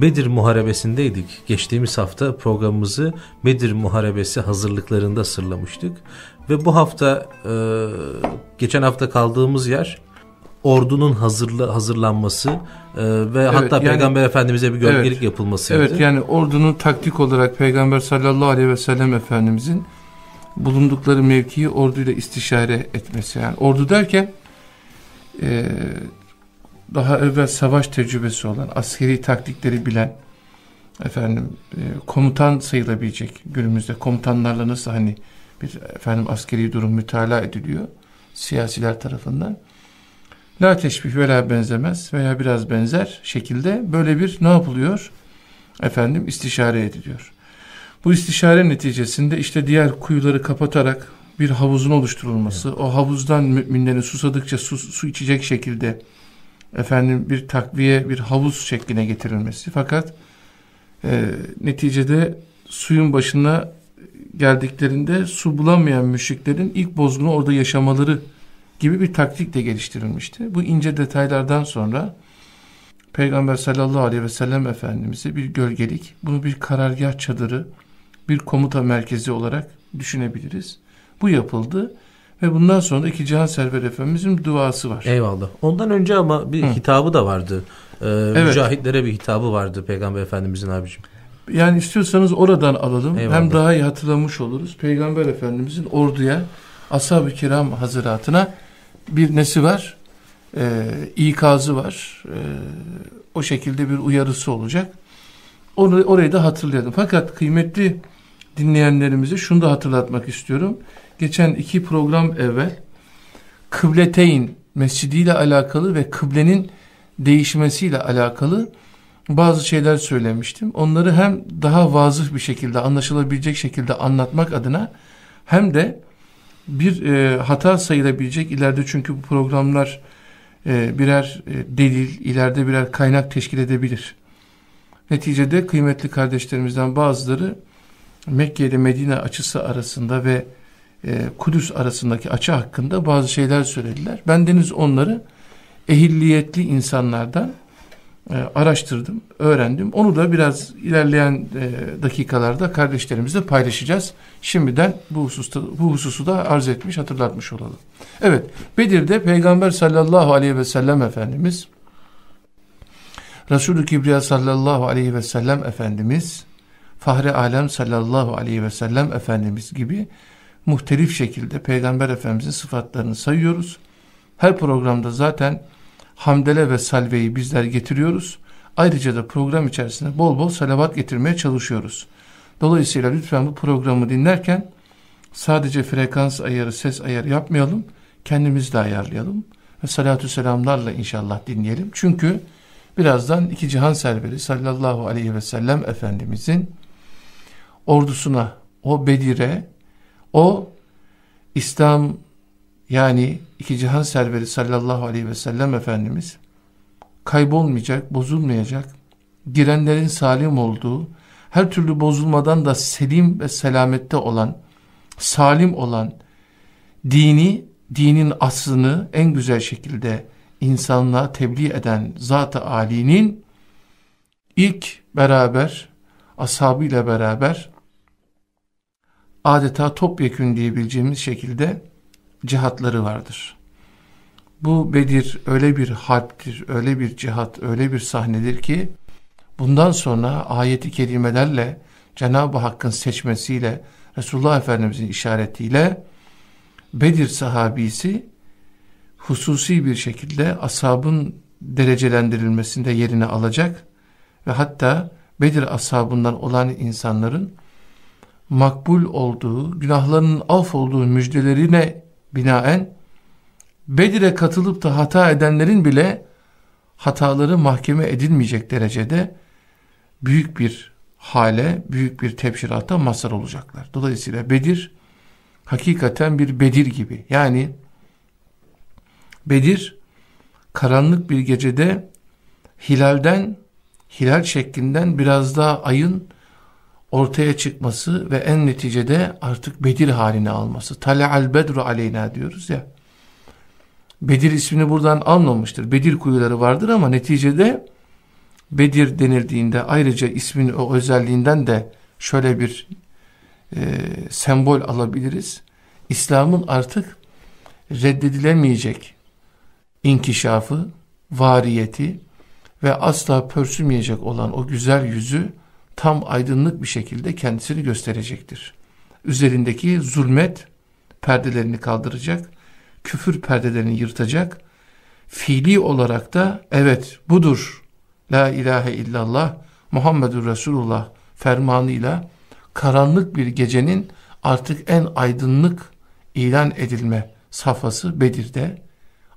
Bedir Muharebesi'ndeydik. Geçtiğimiz hafta programımızı Bedir Muharebesi hazırlıklarında sırlamıştık. Ve bu hafta e, geçen hafta kaldığımız yer ordunun hazırla, hazırlanması e, ve evet, hatta yani, Peygamber Efendimiz'e bir gölgelik evet, yapılmasıydı. Evet yani ordunun taktik olarak Peygamber sallallahu aleyhi ve sellem Efendimiz'in bulundukları mevkiyi orduyla istişare etmesi. Yani ordu derken e, daha evvel savaş tecrübesi olan, askeri taktikleri bilen, efendim e, komutan sayılabilecek günümüzde komutanlarla nasıl hani bir efendim askeri durum mütalaa ediliyor siyasiler tarafından. La teşbih veya benzemez veya biraz benzer şekilde böyle bir ne yapılıyor? Efendim istişare ediliyor. Bu istişare neticesinde işte diğer kuyuları kapatarak bir havuzun oluşturulması, evet. o havuzdan müminlerin susadıkça su, su içecek şekilde efendim bir takviye, bir havuz şekline getirilmesi. Fakat e, neticede suyun başına geldiklerinde su bulamayan müşriklerin ilk bozgunu orada yaşamaları gibi bir taktik de geliştirilmişti. Bu ince detaylardan sonra Peygamber sallallahu aleyhi ve sellem Efendimiz'e bir gölgelik, bunu bir karargah çadırı, bir komuta merkezi olarak düşünebiliriz. Bu yapıldı ve bundan sonra iki Cihan Server Efendimiz'in duası var. Eyvallah. Ondan önce ama bir Hı. hitabı da vardı. Ee, evet. Mücahitlere bir hitabı vardı Peygamber Efendimiz'in abicim. Yani istiyorsanız oradan alalım. Eyvallah. Hem daha iyi hatırlamış oluruz. Peygamber Efendimiz'in orduya, ashab-ı kiram hazıratına bir nesi var? Ee, ikazı var. Ee, o şekilde bir uyarısı olacak. Onu, orayı da hatırlayalım. Fakat kıymetli dinleyenlerimize şunu da hatırlatmak istiyorum. Geçen iki program evvel kıbleteyn mescidiyle alakalı ve kıblenin değişmesiyle alakalı bazı şeyler söylemiştim. Onları hem daha vazıh bir şekilde anlaşılabilecek şekilde anlatmak adına hem de bir e, hata sayılabilecek ileride çünkü bu programlar e, birer e, delil, ileride birer kaynak teşkil edebilir. Neticede kıymetli kardeşlerimizden bazıları Mekke ile Medine açısı arasında ve e, Kudüs arasındaki açı hakkında bazı şeyler söylediler. Ben deniz onları ehilliyetli insanlardan e, araştırdım, öğrendim. Onu da biraz ilerleyen e, dakikalarda kardeşlerimizle paylaşacağız. Şimdiden bu hususta bu hususu da arz etmiş, hatırlatmış olalım. Evet, Bedir'de Peygamber sallallahu aleyhi ve sellem Efendimiz Resulü Kibriya sallallahu aleyhi ve sellem Efendimiz Fahri Alem sallallahu aleyhi ve sellem Efendimiz gibi muhtelif şekilde Peygamber Efendimizin sıfatlarını sayıyoruz. Her programda zaten hamdele ve salveyi bizler getiriyoruz. Ayrıca da program içerisinde bol bol salavat getirmeye çalışıyoruz. Dolayısıyla lütfen bu programı dinlerken sadece frekans ayarı, ses ayarı yapmayalım. Kendimiz de ayarlayalım. Ve salatü selamlarla inşallah dinleyelim. Çünkü birazdan iki cihan serveri sallallahu aleyhi ve sellem Efendimizin ordusuna, o Bedir'e, o İslam yani iki cihan serveri sallallahu aleyhi ve sellem Efendimiz kaybolmayacak, bozulmayacak, girenlerin salim olduğu, her türlü bozulmadan da selim ve selamette olan, salim olan dini, dinin aslını en güzel şekilde insanlığa tebliğ eden Zat-ı Ali'nin ilk beraber, ashabıyla beraber adeta topyekün diyebileceğimiz şekilde cihatları vardır. Bu Bedir öyle bir harptir, öyle bir cihat, öyle bir sahnedir ki bundan sonra ayeti kerimelerle Cenab-ı Hakk'ın seçmesiyle Resulullah Efendimizin işaretiyle Bedir sahabisi hususi bir şekilde ashabın derecelendirilmesinde yerini alacak ve hatta Bedir ashabından olan insanların makbul olduğu, günahlarının af olduğu müjdelerine binaen Bedir'e katılıp da hata edenlerin bile hataları mahkeme edilmeyecek derecede büyük bir hale, büyük bir tepşirata mazhar olacaklar. Dolayısıyla Bedir hakikaten bir Bedir gibi. Yani Bedir karanlık bir gecede hilalden, hilal şeklinden biraz daha ayın ortaya çıkması ve en neticede artık Bedir haline alması. Tala'al bedru aleyna diyoruz ya. Bedir ismini buradan almamıştır. Bedir kuyuları vardır ama neticede Bedir denildiğinde ayrıca ismin o özelliğinden de şöyle bir e, sembol alabiliriz. İslam'ın artık reddedilemeyecek inkişafı, variyeti ve asla pörsümeyecek olan o güzel yüzü tam aydınlık bir şekilde kendisini gösterecektir. Üzerindeki zulmet perdelerini kaldıracak, küfür perdelerini yırtacak, fiili olarak da evet budur, la ilahe illallah, Muhammedur Resulullah fermanıyla karanlık bir gecenin artık en aydınlık ilan edilme safhası Bedir'de.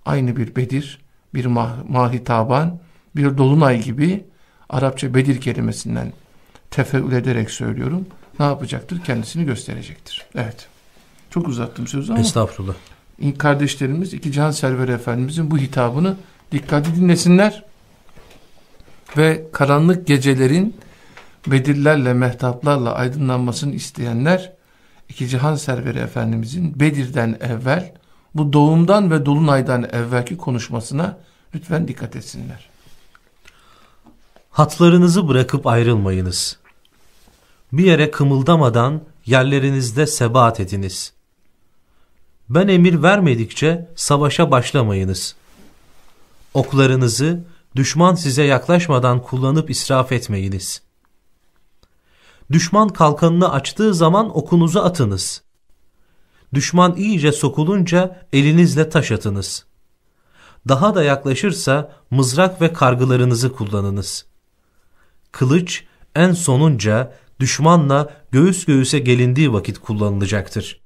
Aynı bir Bedir, bir mah mahitaban, bir dolunay gibi Arapça Bedir kelimesinden tefeül ederek söylüyorum. Ne yapacaktır? Kendisini gösterecektir. Evet. Çok uzattım sözü ama. Estağfurullah. Kardeşlerimiz iki can server efendimizin bu hitabını dikkatli dinlesinler. Ve karanlık gecelerin Bedirlerle, mehtaplarla aydınlanmasını isteyenler iki cihan serveri efendimizin Bedir'den evvel bu doğumdan ve dolunaydan evvelki konuşmasına lütfen dikkat etsinler. Hatlarınızı bırakıp ayrılmayınız. Bir yere kımıldamadan yerlerinizde sebat ediniz. Ben emir vermedikçe savaşa başlamayınız. Oklarınızı düşman size yaklaşmadan kullanıp israf etmeyiniz. Düşman kalkanını açtığı zaman okunuzu atınız. Düşman iyice sokulunca elinizle taş atınız. Daha da yaklaşırsa mızrak ve kargılarınızı kullanınız. Kılıç en sonunca düşmanla göğüs göğüse gelindiği vakit kullanılacaktır.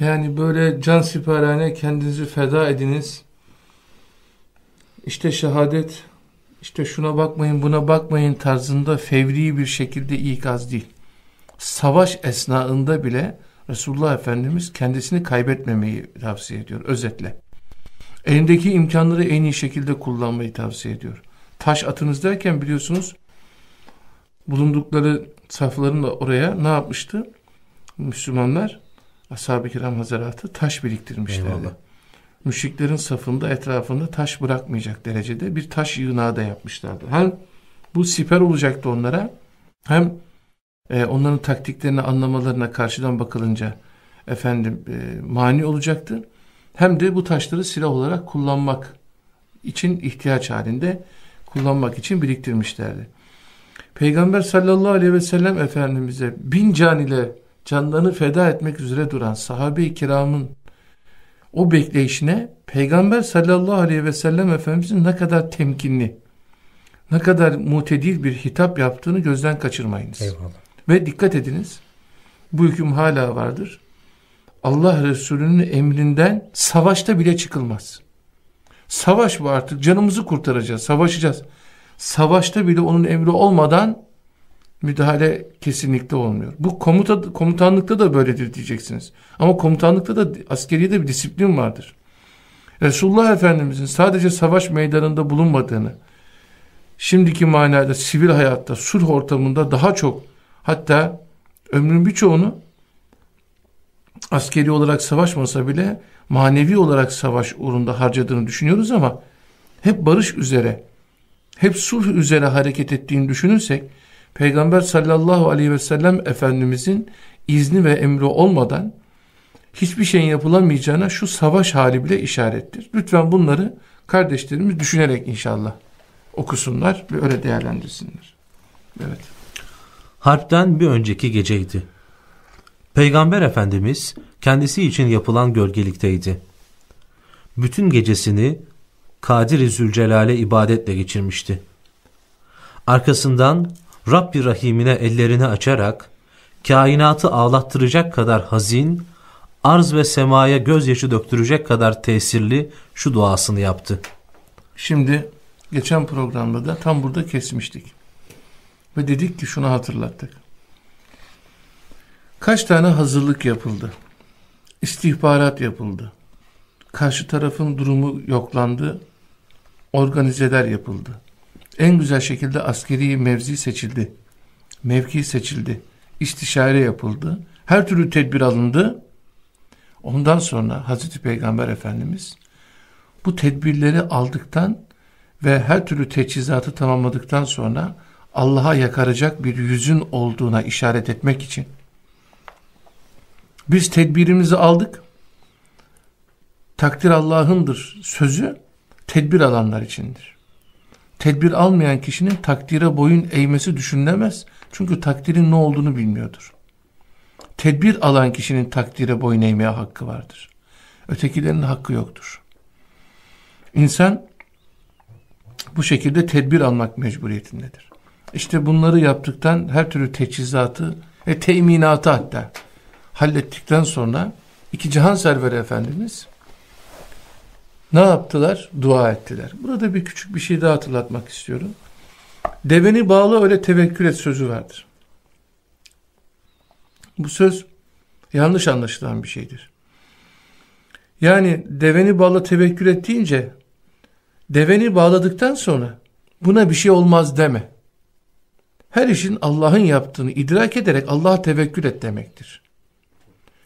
Yani böyle can siparhane kendinizi feda ediniz. İşte şehadet, işte şuna bakmayın buna bakmayın tarzında fevri bir şekilde ikaz değil. Savaş esnasında bile Resulullah Efendimiz kendisini kaybetmemeyi tavsiye ediyor özetle. Elindeki imkanları en iyi şekilde kullanmayı tavsiye ediyor. Taş atınız derken biliyorsunuz bulundukları safların da oraya ne yapmıştı? Müslümanlar ashab-ı kiram hazaratı taş biriktirmişlerdi. Eyvallah. Müşriklerin safında etrafında taş bırakmayacak derecede bir taş yığınağı da yapmışlardı. Hem bu siper olacaktı onlara hem e, onların taktiklerini anlamalarına karşıdan bakılınca efendim e, mani olacaktı. Hem de bu taşları silah olarak kullanmak için ihtiyaç halinde kullanmak için biriktirmişlerdi. Peygamber sallallahu aleyhi ve sellem Efendimiz'e bin can ile canlarını feda etmek üzere duran sahabe-i kiramın o bekleyişine Peygamber sallallahu aleyhi ve sellem Efendimiz'in ne kadar temkinli, ne kadar mutedil bir hitap yaptığını gözden kaçırmayınız. Eyvallah. Ve dikkat ediniz, bu hüküm hala vardır. Allah Resulü'nün emrinden savaşta bile çıkılmaz. Savaş bu artık canımızı kurtaracağız, savaşacağız. Savaşta bile onun emri olmadan müdahale kesinlikle olmuyor. Bu komuta, komutanlıkta da böyledir diyeceksiniz. Ama komutanlıkta da askeriyede bir disiplin vardır. Resulullah Efendimizin sadece savaş meydanında bulunmadığını, şimdiki manada sivil hayatta, sulh ortamında daha çok hatta ömrün birçoğunu askeri olarak savaşmasa bile manevi olarak savaş uğrunda harcadığını düşünüyoruz ama hep barış üzere, hep sulh üzere hareket ettiğini düşünürsek Peygamber sallallahu aleyhi ve sellem Efendimizin izni ve emri olmadan hiçbir şeyin yapılamayacağına şu savaş hali bile işarettir. Lütfen bunları kardeşlerimiz düşünerek inşallah okusunlar ve öyle değerlendirsinler. Evet. Harpten bir önceki geceydi. Peygamber Efendimiz kendisi için yapılan gölgelikteydi. Bütün gecesini Kadir-i Zülcelal'e ibadetle geçirmişti. Arkasından Rabbi Rahim'ine ellerini açarak kainatı ağlattıracak kadar hazin, arz ve semaya gözyaşı döktürecek kadar tesirli şu duasını yaptı. Şimdi geçen programda da tam burada kesmiştik. Ve dedik ki şunu hatırlattık. Kaç tane hazırlık yapıldı? İstihbarat yapıldı. Karşı tarafın durumu yoklandı. Organizeler yapıldı en güzel şekilde askeri mevzi seçildi. Mevki seçildi. İstişare yapıldı. Her türlü tedbir alındı. Ondan sonra Hazreti Peygamber Efendimiz bu tedbirleri aldıktan ve her türlü teçhizatı tamamladıktan sonra Allah'a yakaracak bir yüzün olduğuna işaret etmek için biz tedbirimizi aldık. Takdir Allah'ındır sözü tedbir alanlar içindir. Tedbir almayan kişinin takdire boyun eğmesi düşünülemez. Çünkü takdirin ne olduğunu bilmiyordur. Tedbir alan kişinin takdire boyun eğmeye hakkı vardır. Ötekilerin hakkı yoktur. İnsan bu şekilde tedbir almak mecburiyetindedir. İşte bunları yaptıktan her türlü teçhizatı ve teminatı hatta hallettikten sonra iki cihan serveri efendimiz ne yaptılar? Dua ettiler. Burada bir küçük bir şey daha hatırlatmak istiyorum. Deveni bağlı öyle tevekkül et sözü vardır. Bu söz yanlış anlaşılan bir şeydir. Yani deveni bağlı tevekkül et deyince deveni bağladıktan sonra buna bir şey olmaz deme. Her işin Allah'ın yaptığını idrak ederek Allah'a tevekkül et demektir.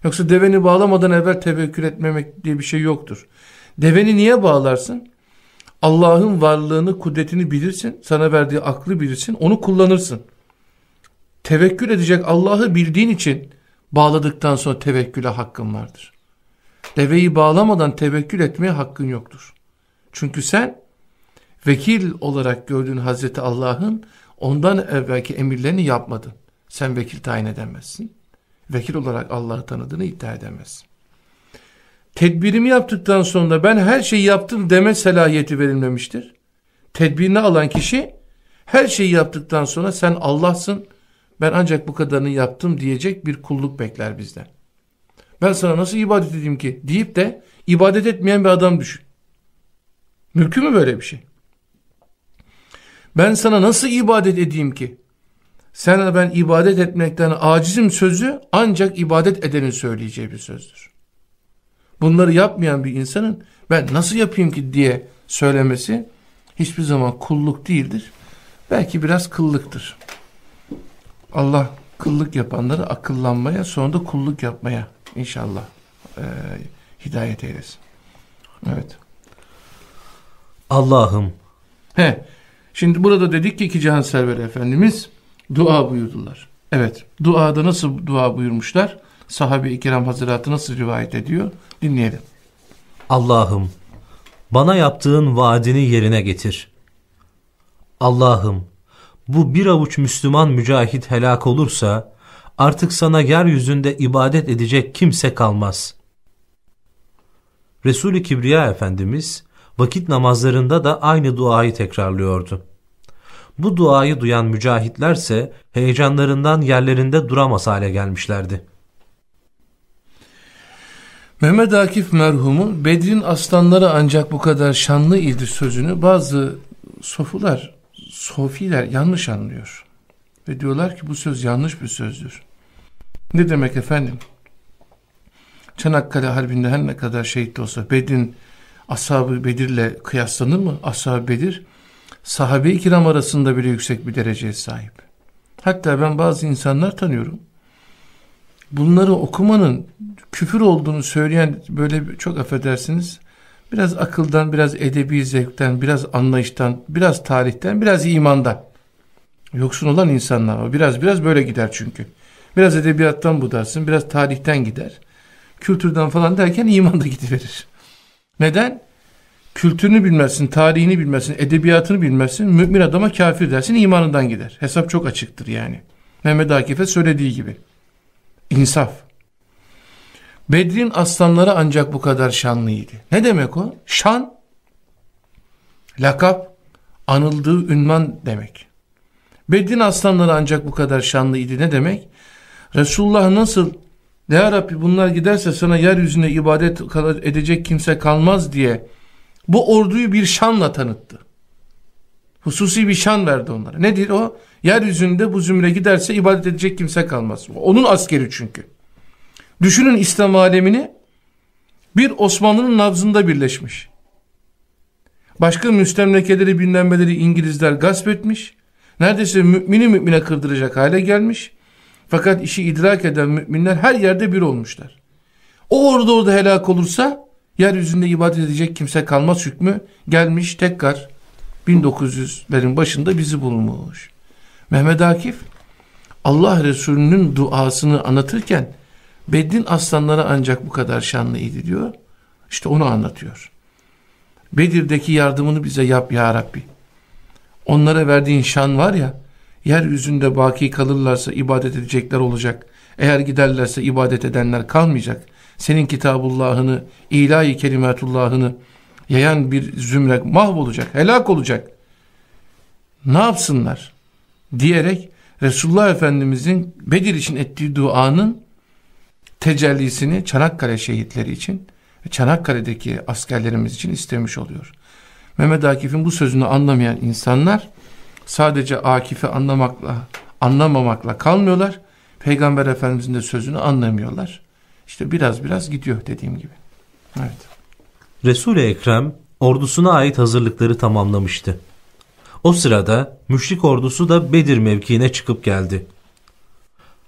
Yoksa deveni bağlamadan evvel tevekkül etmemek diye bir şey yoktur. Deveni niye bağlarsın? Allah'ın varlığını, kudretini bilirsin, sana verdiği aklı bilirsin, onu kullanırsın. Tevekkül edecek Allah'ı bildiğin için bağladıktan sonra tevekküle hakkın vardır. Deveyi bağlamadan tevekkül etmeye hakkın yoktur. Çünkü sen vekil olarak gördüğün Hazreti Allah'ın ondan evvelki emirlerini yapmadın. Sen vekil tayin edemezsin. Vekil olarak Allah'ı tanıdığını iddia edemezsin. Tedbirimi yaptıktan sonra ben her şeyi yaptım deme selahiyeti verilmemiştir. Tedbirini alan kişi her şeyi yaptıktan sonra sen Allah'sın ben ancak bu kadarını yaptım diyecek bir kulluk bekler bizden. Ben sana nasıl ibadet edeyim ki deyip de ibadet etmeyen bir adam düşün. Mümkün mü böyle bir şey? Ben sana nasıl ibadet edeyim ki? Sana ben ibadet etmekten acizim sözü ancak ibadet edenin söyleyeceği bir sözdür. Bunları yapmayan bir insanın ben nasıl yapayım ki diye söylemesi hiçbir zaman kulluk değildir. Belki biraz kıllıktır. Allah kıllık yapanları akıllanmaya sonra da kulluk yapmaya inşallah e, hidayet eylesin. Evet. Allah'ım. He. Şimdi burada dedik ki iki cihan serveri efendimiz dua buyurdular. Evet. Duada nasıl dua buyurmuşlar? Sahabe-i kiram hazıratı nasıl rivayet ediyor? Dinleyelim. Allah'ım bana yaptığın vaadini yerine getir. Allah'ım bu bir avuç Müslüman mücahit helak olursa artık sana yeryüzünde ibadet edecek kimse kalmaz. Resul-i Kibriya Efendimiz vakit namazlarında da aynı duayı tekrarlıyordu. Bu duayı duyan mücahitlerse heyecanlarından yerlerinde duramaz hale gelmişlerdi. Mehmet Akif merhumun Bedir'in aslanları ancak bu kadar şanlı idi sözünü bazı sofular, sofiler yanlış anlıyor. Ve diyorlar ki bu söz yanlış bir sözdür. Ne demek efendim? Çanakkale Harbi'nde her ne kadar şehit olsa Bedir'in Ashab-ı Bedir'le kıyaslanır mı? Ashab-ı Bedir sahabe-i kiram arasında bile yüksek bir dereceye sahip. Hatta ben bazı insanlar tanıyorum. Bunları okumanın küfür olduğunu söyleyen böyle çok affedersiniz biraz akıldan, biraz edebi zevkten, biraz anlayıştan, biraz tarihten, biraz imandan yoksun olan insanlar biraz biraz böyle gider çünkü. Biraz edebiyattan budarsın, biraz tarihten gider. Kültürden falan derken iman da gidiverir. Neden? Kültürünü bilmezsin, tarihini bilmezsin, edebiyatını bilmezsin. Mümin adama kafir dersin, imanından gider. Hesap çok açıktır yani. Mehmet Akif'e söylediği gibi. İnsaf. Bedrin aslanları ancak bu kadar şanlıydı. Ne demek o? Şan, lakap, anıldığı ünvan demek. Bedrin aslanları ancak bu kadar şanlıydı. Ne demek? Resulullah nasıl ya Rabbi bunlar giderse sana yeryüzünde ibadet edecek kimse kalmaz diye bu orduyu bir şanla tanıttı. Hususi bir şan verdi onlara. Nedir o? Yeryüzünde bu zümre giderse ibadet edecek kimse kalmaz. Onun askeri çünkü. Düşünün İslam alemini bir Osmanlı'nın nabzında birleşmiş. Başka müstemlekeleri bilinmeleri İngilizler gasp etmiş. Neredeyse mümini mümine kırdıracak hale gelmiş. Fakat işi idrak eden müminler her yerde bir olmuşlar. O orada orada helak olursa yeryüzünde ibadet edecek kimse kalmaz hükmü gelmiş tekrar 1900'lerin başında bizi bulmuş. Mehmet Akif Allah Resulü'nün duasını anlatırken Beddin aslanları ancak bu kadar şanlıydı diyor. İşte onu anlatıyor. Bedir'deki yardımını bize yap ya Rabbi. Onlara verdiğin şan var ya, yeryüzünde baki kalırlarsa ibadet edecekler olacak. Eğer giderlerse ibadet edenler kalmayacak. Senin kitabullahını, ilahi kelimatullahını yayan bir zümre mahvolacak, helak olacak. Ne yapsınlar? Diyerek Resulullah Efendimizin Bedir için ettiği duanın tecellisini Çanakkale şehitleri için Çanakkale'deki askerlerimiz için istemiş oluyor. Mehmet Akif'in bu sözünü anlamayan insanlar sadece Akif'i anlamakla, anlamamakla kalmıyorlar. Peygamber Efendimizin de sözünü anlamıyorlar. İşte biraz biraz gidiyor dediğim gibi. Evet. Resul-i Ekrem ordusuna ait hazırlıkları tamamlamıştı. O sırada müşrik ordusu da Bedir mevkiine çıkıp geldi.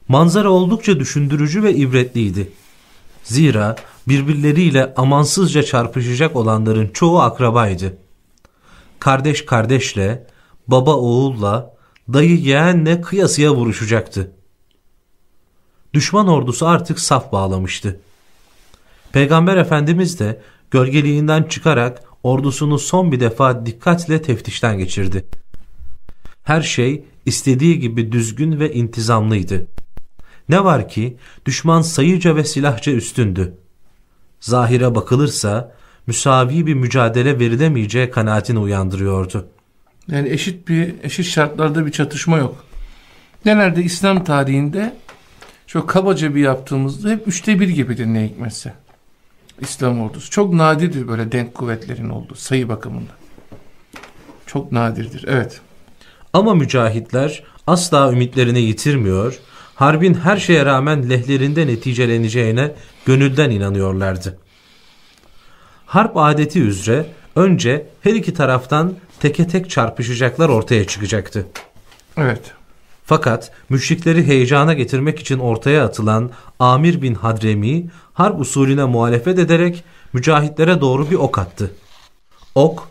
Manzara oldukça düşündürücü ve ibretliydi. Zira birbirleriyle amansızca çarpışacak olanların çoğu akrabaydı. Kardeş kardeşle, baba oğulla, dayı yeğenle kıyasıya vuruşacaktı. Düşman ordusu artık saf bağlamıştı. Peygamber Efendimiz de gölgeliğinden çıkarak ordusunu son bir defa dikkatle teftişten geçirdi. Her şey istediği gibi düzgün ve intizamlıydı. Ne var ki düşman sayıca ve silahça üstündü. Zahire bakılırsa müsavi bir mücadele verilemeyeceği kanaatini uyandırıyordu. Yani eşit bir eşit şartlarda bir çatışma yok. Genelde İslam tarihinde çok kabaca bir yaptığımızda hep üçte bir gibidir ne hikmetse. İslam ordusu. Çok nadirdir böyle denk kuvvetlerin olduğu sayı bakımında. Çok nadirdir. Evet. Ama mücahitler asla ümitlerini yitirmiyor, harbin her şeye rağmen lehlerinde neticeleneceğine gönülden inanıyorlardı. Harp adeti üzere önce her iki taraftan teke tek çarpışacaklar ortaya çıkacaktı. Evet. Fakat müşrikleri heyecana getirmek için ortaya atılan Amir bin Hadremi harp usulüne muhalefet ederek mücahitlere doğru bir ok attı. Ok,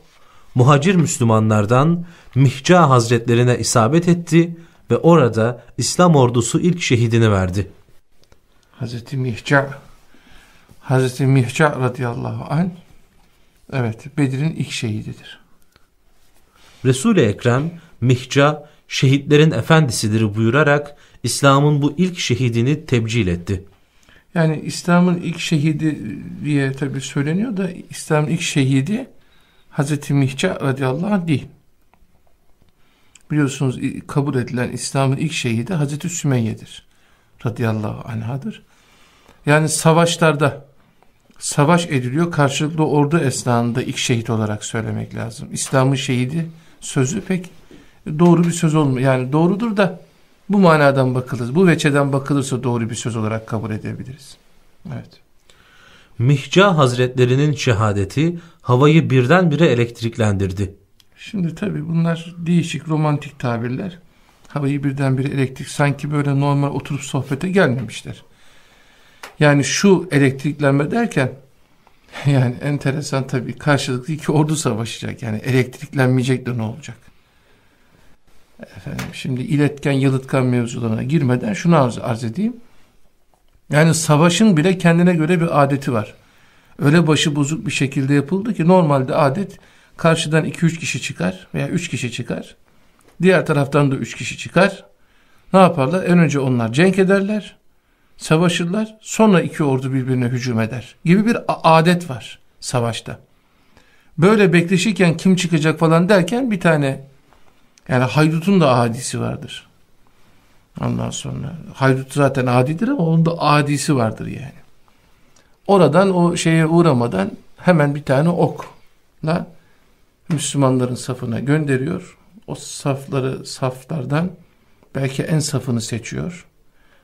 muhacir Müslümanlardan Mihca Hazretlerine isabet etti ve orada İslam ordusu ilk şehidini verdi. Hazreti Mihca Hazreti Mihca radıyallahu anh evet Bedir'in ilk şehididir. Resul-i Ekrem Mihca şehitlerin efendisidir buyurarak İslam'ın bu ilk şehidini tebcil etti. Yani İslam'ın ilk şehidi diye tabi söyleniyor da İslam'ın ilk şehidi Hazreti Mihca radıyallahu anh değil. Biliyorsunuz kabul edilen İslam'ın ilk şehidi Hazreti Sümeyye'dir. Radıyallahu anhadır. Yani savaşlarda savaş ediliyor karşılıklı ordu esnasında ilk şehit olarak söylemek lazım. İslam'ın şehidi sözü pek doğru bir söz olmuyor. Yani doğrudur da bu manadan bakılır. Bu veçeden bakılırsa doğru bir söz olarak kabul edebiliriz. Evet. Mihca Hazretlerinin şehadeti havayı birdenbire elektriklendirdi. Şimdi tabii bunlar değişik romantik tabirler. Havayı birdenbire elektrik sanki böyle normal oturup sohbete gelmemişler. Yani şu elektriklenme derken yani enteresan tabii karşılıklı iki ordu savaşacak. Yani elektriklenmeyecek de ne olacak? Efendim, şimdi iletken yalıtkan mevzularına girmeden şunu arz, arz edeyim. Yani savaşın bile kendine göre bir adeti var. Öyle başı bozuk bir şekilde yapıldı ki normalde adet karşıdan 2-3 kişi çıkar veya 3 kişi çıkar. Diğer taraftan da 3 kişi çıkar. Ne yaparlar? En önce onlar cenk ederler, savaşırlar. Sonra iki ordu birbirine hücum eder. Gibi bir adet var savaşta. Böyle bekleşirken kim çıkacak falan derken bir tane yani haydutun da adisi vardır. Ondan sonra haydut zaten adidir ama onun da adisi vardır yani. Oradan o şeye uğramadan hemen bir tane okla Müslümanların safına gönderiyor. O safları saflardan belki en safını seçiyor.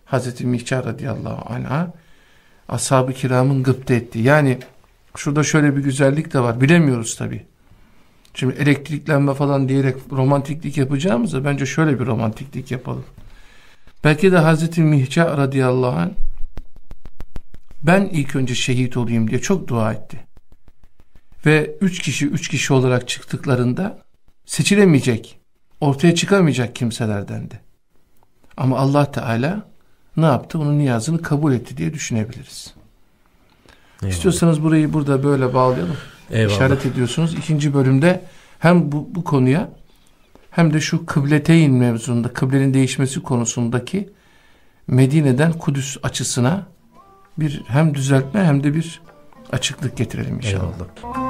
Hazreti Mihcar radıyallahu anh'a ashab-ı kiramın gıpta etti. Yani şurada şöyle bir güzellik de var. Bilemiyoruz tabi. Şimdi elektriklenme falan diyerek romantiklik yapacağımızda bence şöyle bir romantiklik yapalım. Belki de Hazreti Mihca radıyallahu anh ben ilk önce şehit olayım diye çok dua etti. Ve üç kişi üç kişi olarak çıktıklarında seçilemeyecek, ortaya çıkamayacak kimselerdendi. Ama Allah Teala ne yaptı? Onun niyazını kabul etti diye düşünebiliriz. Eyvallah. İstiyorsanız burayı burada böyle bağlayalım. Eyvallah. İşaret ediyorsunuz. İkinci bölümde hem bu, bu konuya hem de şu kıbleteyn mevzunda, kıblenin değişmesi konusundaki Medine'den Kudüs açısına bir hem düzeltme hem de bir açıklık getirelim inşallah. Eyvallah.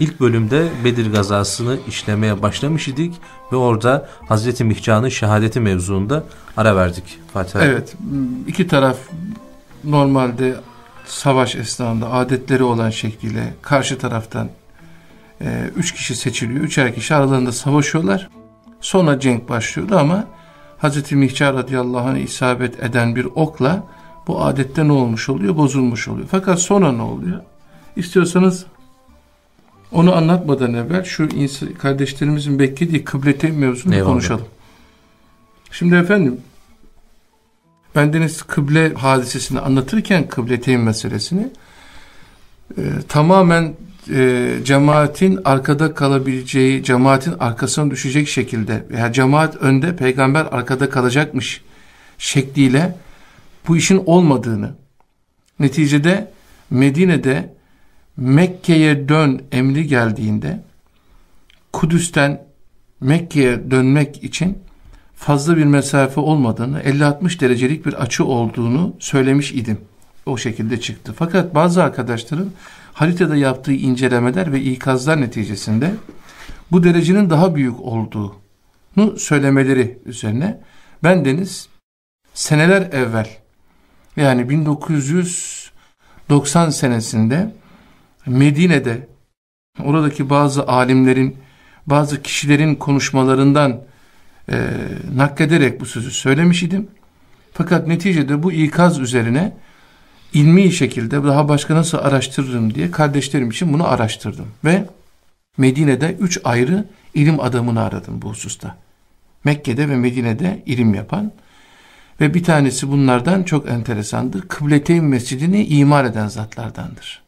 İlk bölümde Bedir gazasını işlemeye başlamış idik ve orada Hazreti Mihcan'ın şehadeti mevzuunda ara verdik Fatih Evet iki taraf normalde savaş esnasında adetleri olan şekliyle karşı taraftan e, üç kişi seçiliyor. Üçer kişi aralarında savaşıyorlar. Sonra cenk başlıyordu ama Hazreti Mihcan radıyallahu anh isabet eden bir okla bu adette ne olmuş oluyor? Bozulmuş oluyor. Fakat sonra ne oluyor? İstiyorsanız onu anlatmadan evvel şu kardeşlerimizin beklediği kıblete mevzunu Eyvallah. konuşalım. Şimdi efendim bendeniz kıble hadisesini anlatırken kıbleteyn meselesini e, tamamen e, cemaatin arkada kalabileceği, cemaatin arkasına düşecek şekilde veya cemaat önde, peygamber arkada kalacakmış şekliyle bu işin olmadığını, neticede Medine'de Mekke'ye dön emri geldiğinde Kudüs'ten Mekke'ye dönmek için fazla bir mesafe olmadığını, 50-60 derecelik bir açı olduğunu söylemiş idim. O şekilde çıktı. Fakat bazı arkadaşların haritada yaptığı incelemeler ve ikazlar neticesinde bu derecenin daha büyük olduğunu söylemeleri üzerine ben deniz seneler evvel yani 1990 senesinde Medine'de oradaki bazı alimlerin, bazı kişilerin konuşmalarından e, naklederek bu sözü söylemiş idim. Fakat neticede bu ikaz üzerine ilmi şekilde daha başka nasıl araştırırım diye kardeşlerim için bunu araştırdım. Ve Medine'de üç ayrı ilim adamını aradım bu hususta. Mekke'de ve Medine'de ilim yapan ve bir tanesi bunlardan çok enteresandır. Kıbleteyn Mescidini imar eden zatlardandır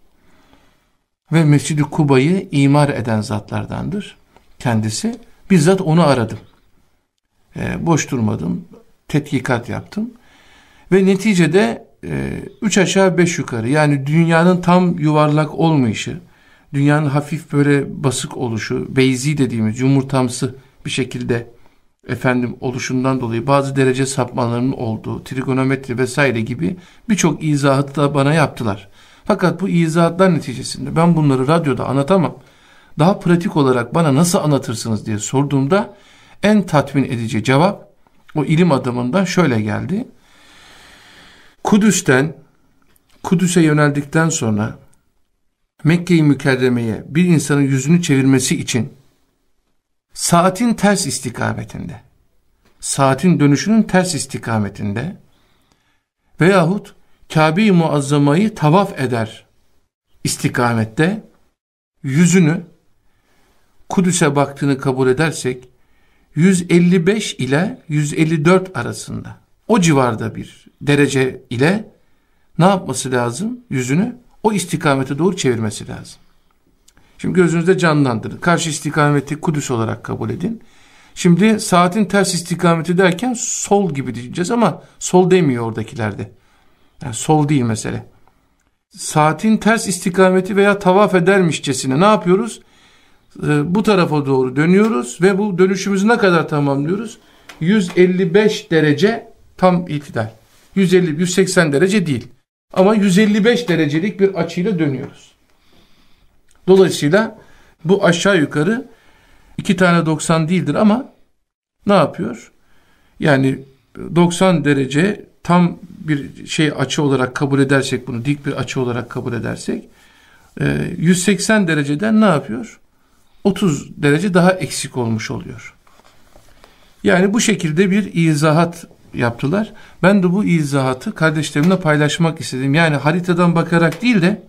ve Mescid-i Kuba'yı imar eden zatlardandır kendisi. Bizzat onu aradım. E, boş durmadım. Tetkikat yaptım. Ve neticede e, üç aşağı beş yukarı yani dünyanın tam yuvarlak olmayışı, dünyanın hafif böyle basık oluşu, beyzi dediğimiz yumurtamsı bir şekilde efendim oluşundan dolayı bazı derece sapmalarının olduğu, trigonometri vesaire gibi birçok izahı da bana yaptılar. Fakat bu izahatlar neticesinde ben bunları radyoda anlatamam. Daha pratik olarak bana nasıl anlatırsınız diye sorduğumda en tatmin edici cevap o ilim adamından şöyle geldi. Kudüs'ten Kudüs'e yöneldikten sonra Mekke-i Mükerreme'ye bir insanın yüzünü çevirmesi için saatin ters istikametinde saatin dönüşünün ters istikametinde veyahut Kabe-i Muazzama'yı tavaf eder istikamette yüzünü Kudüs'e baktığını kabul edersek 155 ile 154 arasında o civarda bir derece ile ne yapması lazım? Yüzünü o istikamete doğru çevirmesi lazım. Şimdi gözünüzde canlandırın. Karşı istikameti Kudüs olarak kabul edin. Şimdi saatin ters istikameti derken sol gibi diyeceğiz ama sol demiyor oradakilerde. Yani sol değil mesele. Saatin ters istikameti veya tavaf edermişçesine ne yapıyoruz? Ee, bu tarafa doğru dönüyoruz ve bu dönüşümüzü ne kadar tamamlıyoruz? 155 derece tam itidal. 150 180 derece değil. Ama 155 derecelik bir açıyla dönüyoruz. Dolayısıyla bu aşağı yukarı iki tane 90 değildir ama ne yapıyor? Yani 90 derece tam bir şey açı olarak kabul edersek bunu dik bir açı olarak kabul edersek 180 e, dereceden ne yapıyor? 30 derece daha eksik olmuş oluyor. Yani bu şekilde bir izahat yaptılar. Ben de bu izahatı kardeşlerimle paylaşmak istedim. Yani haritadan bakarak değil de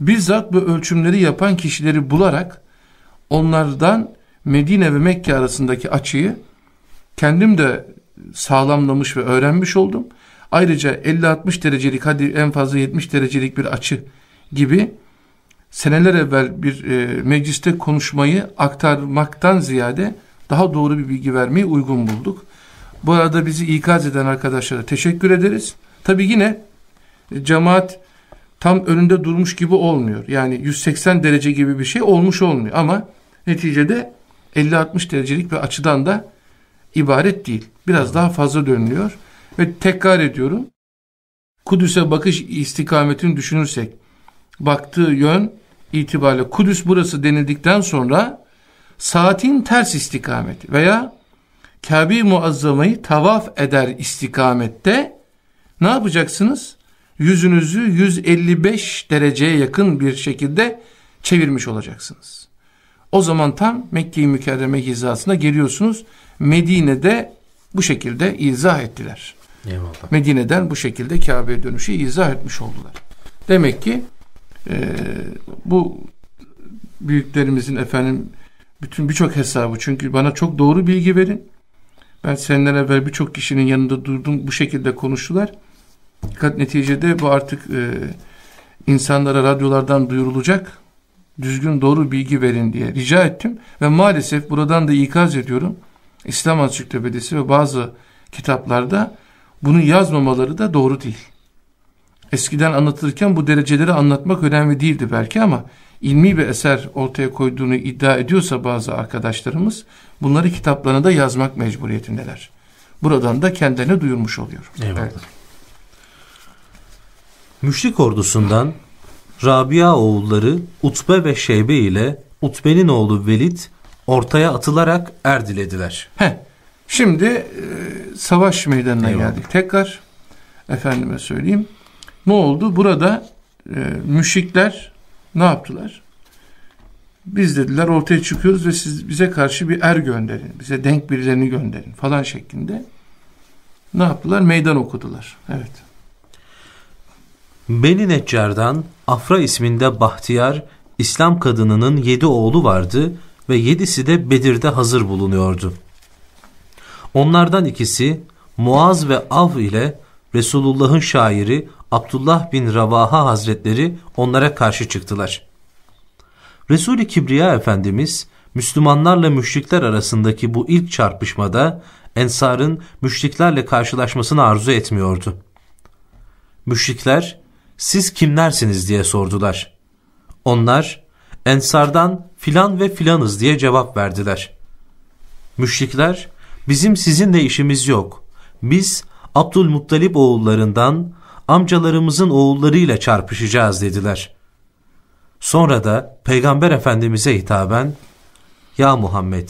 bizzat bu ölçümleri yapan kişileri bularak onlardan Medine ve Mekke arasındaki açıyı kendim de sağlamlamış ve öğrenmiş oldum. Ayrıca 50-60 derecelik hadi en fazla 70 derecelik bir açı gibi seneler evvel bir e, mecliste konuşmayı aktarmaktan ziyade daha doğru bir bilgi vermeyi uygun bulduk. Bu arada bizi ikaz eden arkadaşlara teşekkür ederiz. Tabi yine cemaat tam önünde durmuş gibi olmuyor. Yani 180 derece gibi bir şey olmuş olmuyor ama neticede 50-60 derecelik bir açıdan da ibaret değil. Biraz daha fazla dönülüyor ve tekrar ediyorum. Kudüs'e bakış istikametini düşünürsek baktığı yön itibariyle Kudüs burası denildikten sonra saatin ters istikameti veya Kabe-i Muazzama'yı tavaf eder istikamette ne yapacaksınız? Yüzünüzü 155 dereceye yakın bir şekilde çevirmiş olacaksınız. O zaman tam Mekke-i Mükerreme hizasına geliyorsunuz. Medine'de bu şekilde izah ettiler. Eyvallah. Medine'den bu şekilde Kabe'ye dönüşü izah etmiş oldular. Demek ki e, bu büyüklerimizin efendim bütün birçok hesabı çünkü bana çok doğru bilgi verin. Ben seneler evvel birçok kişinin yanında durdum bu şekilde konuştular. Fakat neticede bu artık e, insanlara radyolardan duyurulacak düzgün doğru bilgi verin diye rica ettim. Ve maalesef buradan da ikaz ediyorum. İslam Ansiklopedisi ve bazı kitaplarda bunu yazmamaları da doğru değil. Eskiden anlatırken bu dereceleri anlatmak önemli değildi belki ama ilmi bir eser ortaya koyduğunu iddia ediyorsa bazı arkadaşlarımız bunları kitaplarına da yazmak mecburiyetindeler. Buradan da kendine duyurmuş oluyor. Eyvallah. Evet. Müşrik ordusundan Rabia oğulları Utbe ve Şeybe ile Utbe'nin oğlu Velid ortaya atılarak erdilediler. Heh, şimdi e, savaş meydanına Eyvallah. geldik. Tekrar efendime söyleyeyim. Ne oldu? Burada e, müşrikler ne yaptılar? Biz dediler ortaya çıkıyoruz ve siz bize karşı bir er gönderin. Bize denk birilerini gönderin falan şeklinde. Ne yaptılar? Meydan okudular. Evet. Beni Neccar'dan Afra isminde Bahtiyar, İslam kadınının yedi oğlu vardı ve yedisi de Bedir'de hazır bulunuyordu. Onlardan ikisi Muaz ve Av ile Resulullah'ın şairi Abdullah bin Ravaha Hazretleri onlara karşı çıktılar. Resul-i Kibriya Efendimiz Müslümanlarla müşrikler arasındaki bu ilk çarpışmada Ensar'ın müşriklerle karşılaşmasını arzu etmiyordu. Müşrikler siz kimlersiniz diye sordular. Onlar Ensardan filan ve filanız diye cevap verdiler. Müşrikler bizim sizinle işimiz yok. Biz Abdülmuttalip oğullarından amcalarımızın oğullarıyla çarpışacağız dediler. Sonra da Peygamber Efendimiz'e hitaben Ya Muhammed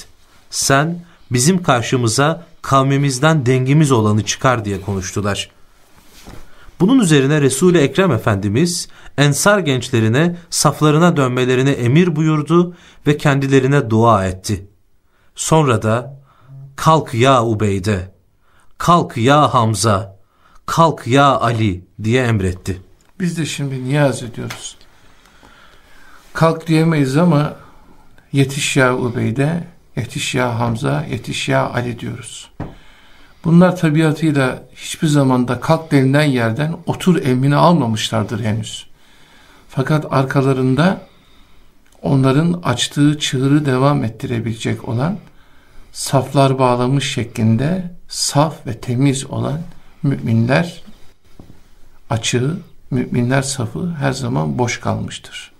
sen bizim karşımıza kavmimizden dengimiz olanı çıkar diye konuştular. Bunun üzerine Resul-i Ekrem Efendimiz Ensar gençlerine saflarına dönmelerini emir buyurdu ve kendilerine dua etti. Sonra da kalk ya Ubeyde, kalk ya Hamza, kalk ya Ali diye emretti. Biz de şimdi niyaz ediyoruz. Kalk diyemeyiz ama yetiş ya Ubeyde, yetiş ya Hamza, yetiş ya Ali diyoruz. Bunlar tabiatıyla hiçbir zamanda kalk denilen yerden otur emrini almamışlardır henüz. Fakat arkalarında onların açtığı çığırı devam ettirebilecek olan saflar bağlamış şeklinde saf ve temiz olan müminler açığı, müminler safı her zaman boş kalmıştır.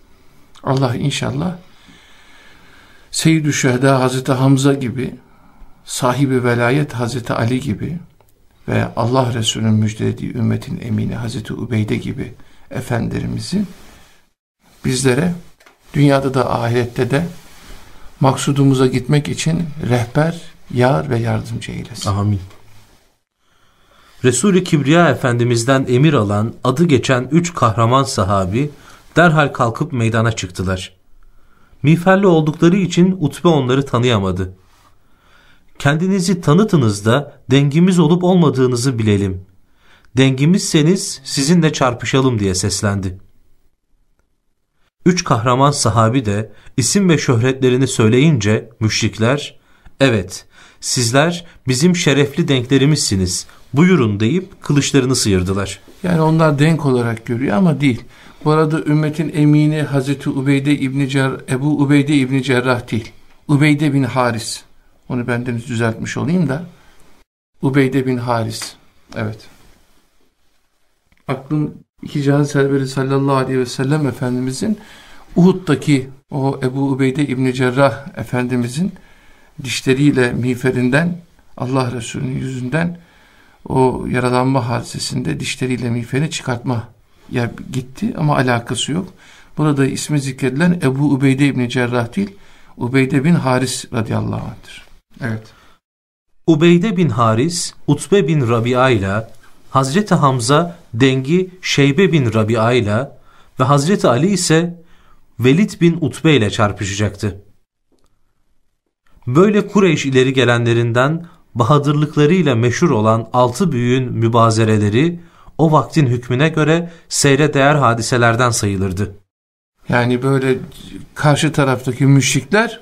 Allah inşallah Seyyid-i Şüheda Hazreti Hamza gibi sahibi velayet Hazreti Ali gibi ve Allah Resulü'nün müjdelediği ümmetin emini Hazreti Ubeyde gibi efendilerimizi bizlere dünyada da ahirette de maksudumuza gitmek için rehber, yar ve yardımcı eylesin. Amin. Resul-i Kibriya Efendimiz'den emir alan adı geçen üç kahraman sahabi derhal kalkıp meydana çıktılar. Miğferli oldukları için Utbe onları tanıyamadı. Kendinizi tanıtınız da dengimiz olup olmadığınızı bilelim. Dengimizseniz sizinle çarpışalım diye seslendi. Üç kahraman sahabi de isim ve şöhretlerini söyleyince müşrikler, evet sizler bizim şerefli denklerimizsiniz, buyurun deyip kılıçlarını sıyırdılar. Yani onlar denk olarak görüyor ama değil. Bu arada ümmetin emini Hazreti Ubeyde İbni Cer Ebu Ubeyde İbni Cerrah değil. Ubeyde bin Haris. Onu bendeniz düzeltmiş olayım da. Ubeyde bin Haris. Evet. Aklım iki cihan serveri sallallahu aleyhi ve sellem Efendimizin Uhud'daki o Ebu Ubeyde İbni Cerrah Efendimizin dişleriyle miğferinden Allah Resulü'nün yüzünden o yaralanma hadisesinde dişleriyle miğferi çıkartma ya gitti ama alakası yok. Burada ismi zikredilen Ebu Ubeyde İbni Cerrah değil, Ubeyde bin Haris radıyallahu anh'tır. Evet. Ubeyde bin Haris, Utbe bin Rabia ile Hazreti Hamza dengi Şeybe bin Rabia ile ve Hazreti Ali ise Velid bin Utbe ile çarpışacaktı. Böyle Kureyş ileri gelenlerinden bahadırlıklarıyla meşhur olan altı büyüğün mübazereleri o vaktin hükmüne göre seyre değer hadiselerden sayılırdı. Yani böyle karşı taraftaki müşrikler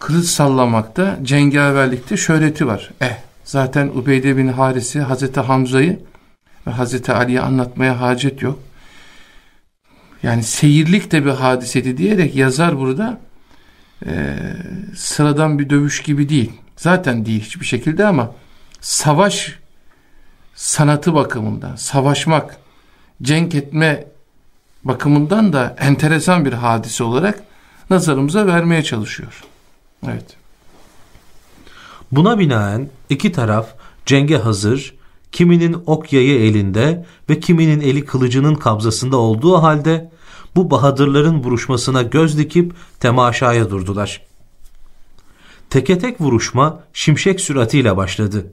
kılıç sallamakta, cengaverlikte şöhreti var. Eh, zaten Ubeyde bin Haris'i, Hazreti Hamza'yı ve Hazreti Ali'yi anlatmaya hacet yok. Yani seyirlik de bir hadiseti diyerek yazar burada e, sıradan bir dövüş gibi değil. Zaten değil hiçbir şekilde ama savaş sanatı bakımından, savaşmak, cenk etme bakımından da enteresan bir hadise olarak nazarımıza vermeye çalışıyor. Evet. Buna binaen iki taraf cenge hazır, kiminin ok yayı elinde ve kiminin eli kılıcının kabzasında olduğu halde bu bahadırların vuruşmasına göz dikip temaşaya durdular. Teke tek vuruşma şimşek süratiyle başladı.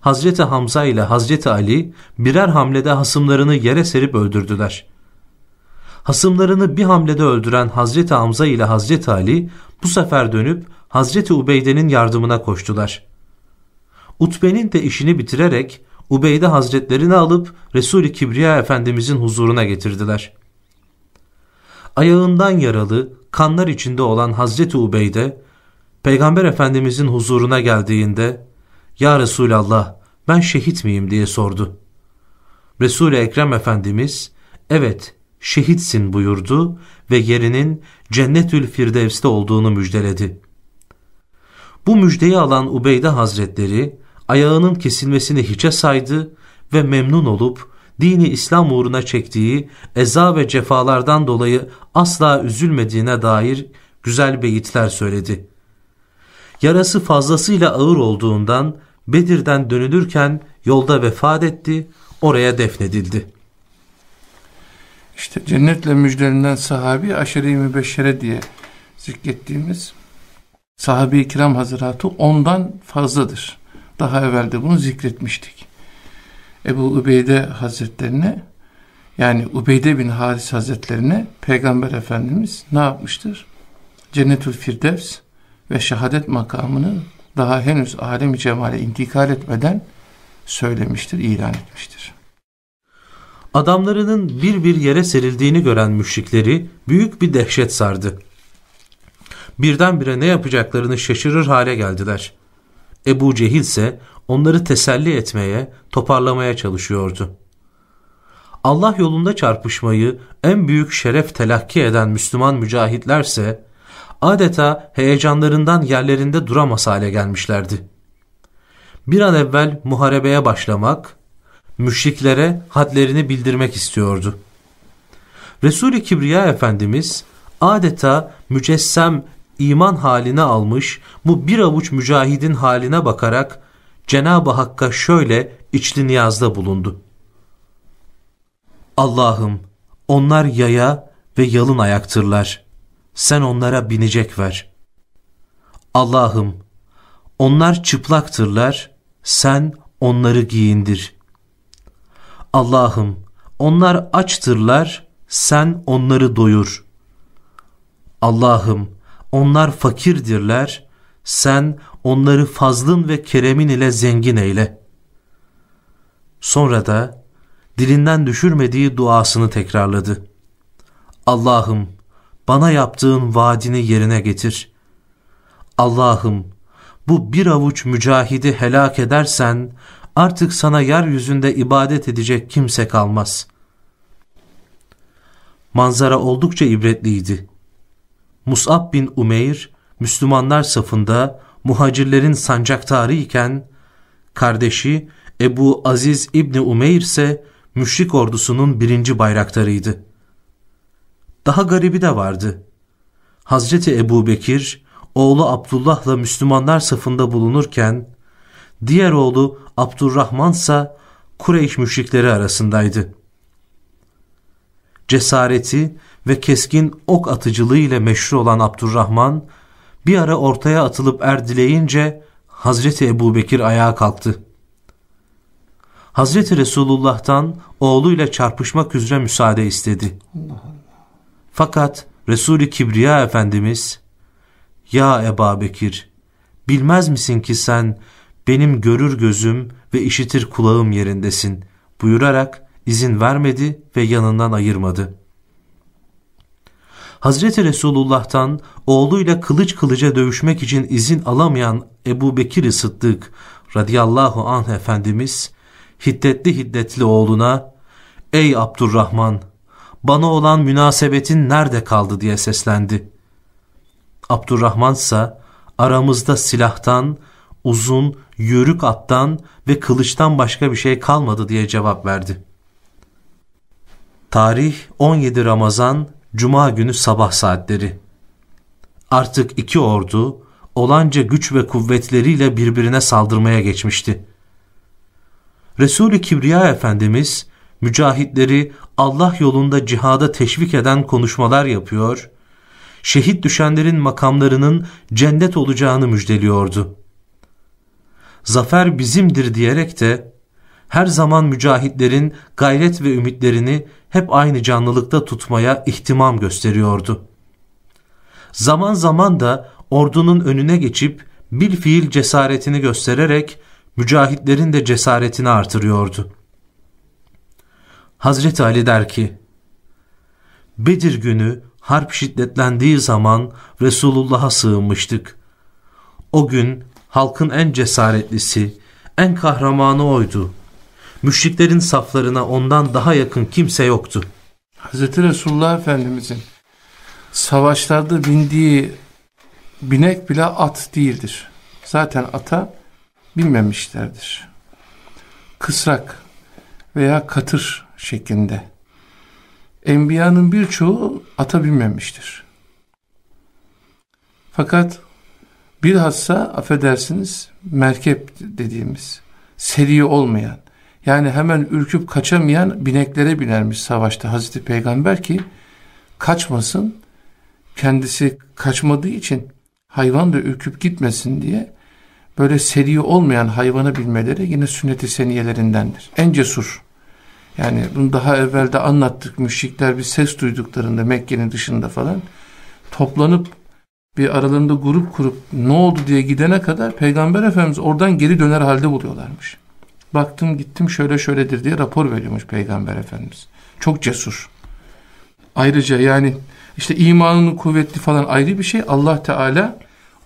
Hazreti Hamza ile Hazreti Ali birer hamlede hasımlarını yere serip öldürdüler. Hasımlarını bir hamlede öldüren Hazreti Hamza ile Hazreti Ali bu sefer dönüp Hazreti Ubeyde'nin yardımına koştular. Utbe'nin de işini bitirerek Ubeyde Hazretlerini alıp Resul-i Kibriya Efendimizin huzuruna getirdiler. Ayağından yaralı, kanlar içinde olan Hazreti Ubeyde, Peygamber Efendimizin huzuruna geldiğinde ya Resulallah ben şehit miyim diye sordu. Resul-i Ekrem Efendimiz evet şehitsin buyurdu ve yerinin Cennetül Firdevs'te olduğunu müjdeledi. Bu müjdeyi alan Ubeyde Hazretleri ayağının kesilmesini hiçe saydı ve memnun olup dini İslam uğruna çektiği eza ve cefalardan dolayı asla üzülmediğine dair güzel beyitler söyledi. Yarası fazlasıyla ağır olduğundan Bedir'den dönülürken yolda vefat etti, oraya defnedildi. İşte cennetle müjdelenen sahabi aşere-i mübeşşere diye zikrettiğimiz sahabe-i kiram hazıratı ondan fazladır. Daha evvel de bunu zikretmiştik. Ebu Ubeyde hazretlerine yani Ubeyde bin Haris hazretlerine Peygamber Efendimiz ne yapmıştır? Cennetül Firdevs ve şehadet makamını daha henüz alem-i cemale intikal etmeden söylemiştir, ilan etmiştir. Adamlarının bir bir yere serildiğini gören müşrikleri büyük bir dehşet sardı. Birdenbire ne yapacaklarını şaşırır hale geldiler. Ebu Cehil ise onları teselli etmeye, toparlamaya çalışıyordu. Allah yolunda çarpışmayı en büyük şeref telakki eden Müslüman mücahitlerse adeta heyecanlarından yerlerinde duramaz hale gelmişlerdi. Bir an evvel muharebeye başlamak, müşriklere hadlerini bildirmek istiyordu. Resul-i Kibriya Efendimiz adeta mücessem iman haline almış bu bir avuç mücahidin haline bakarak Cenab-ı Hakk'a şöyle içli niyazda bulundu. Allah'ım onlar yaya ve yalın ayaktırlar sen onlara binecek ver. Allah'ım onlar çıplaktırlar, sen onları giyindir. Allah'ım onlar açtırlar, sen onları doyur. Allah'ım onlar fakirdirler, sen onları fazlın ve keremin ile zengin eyle. Sonra da dilinden düşürmediği duasını tekrarladı. Allah'ım bana yaptığın vaadini yerine getir. Allah'ım bu bir avuç mücahidi helak edersen artık sana yeryüzünde ibadet edecek kimse kalmaz. Manzara oldukça ibretliydi. Mus'ab bin Umeyr, Müslümanlar safında muhacirlerin sancaktarı iken, kardeşi Ebu Aziz İbni Umeyr ise müşrik ordusunun birinci bayraktarıydı. Daha garibi de vardı. Hazreti Ebu Bekir, oğlu Abdullah'la Müslümanlar safında bulunurken, diğer oğlu Abdurrahman ise Kureyş müşrikleri arasındaydı. Cesareti ve keskin ok atıcılığı ile meşhur olan Abdurrahman, bir ara ortaya atılıp erdileyince Hazreti Ebu Bekir ayağa kalktı. Hazreti Resulullah'tan oğluyla çarpışmak üzere müsaade istedi. Fakat Resul-i Kibriya Efendimiz, ''Ya Eba Bekir, bilmez misin ki sen benim görür gözüm ve işitir kulağım yerindesin.'' buyurarak izin vermedi ve yanından ayırmadı. Hazreti Resulullah'tan oğluyla kılıç kılıca dövüşmek için izin alamayan Ebu Bekir Sıddık radıyallahu anh Efendimiz hiddetli hiddetli oğluna ''Ey Abdurrahman, bana olan münasebetin nerede kaldı?'' diye seslendi. Abdurrahman ise aramızda silahtan, uzun, yörük attan ve kılıçtan başka bir şey kalmadı diye cevap verdi. Tarih 17 Ramazan Cuma günü sabah saatleri. Artık iki ordu olanca güç ve kuvvetleriyle birbirine saldırmaya geçmişti. Resul-i Kibriya Efendimiz mücahitleri Allah yolunda cihada teşvik eden konuşmalar yapıyor, şehit düşenlerin makamlarının cennet olacağını müjdeliyordu. Zafer bizimdir diyerek de her zaman mücahitlerin gayret ve ümitlerini hep aynı canlılıkta tutmaya ihtimam gösteriyordu. Zaman zaman da ordunun önüne geçip bir fiil cesaretini göstererek mücahitlerin de cesaretini artırıyordu. Hazreti Ali der ki, Bedir günü harp şiddetlendiği zaman Resulullah'a sığınmıştık. O gün halkın en cesaretlisi, en kahramanı oydu. Müşriklerin saflarına ondan daha yakın kimse yoktu. Hazreti Resulullah Efendimizin savaşlarda bindiği binek bile at değildir. Zaten ata binmemişlerdir. Kısrak veya katır şeklinde. Enbiyanın birçoğu ata binmemiştir. Fakat bilhassa affedersiniz merkep dediğimiz seri olmayan yani hemen ürküp kaçamayan bineklere binermiş savaşta Hazreti Peygamber ki kaçmasın kendisi kaçmadığı için hayvan da ürküp gitmesin diye böyle seri olmayan hayvana binmeleri yine sünnet-i seniyelerindendir. En cesur. Yani bunu daha evvel de anlattık. Müşrikler bir ses duyduklarında Mekke'nin dışında falan toplanıp bir aralarında grup kurup ne oldu diye gidene kadar Peygamber Efendimiz oradan geri döner halde buluyorlarmış. Baktım gittim şöyle şöyledir diye rapor veriyormuş Peygamber Efendimiz. Çok cesur. Ayrıca yani işte imanının kuvvetli falan ayrı bir şey. Allah Teala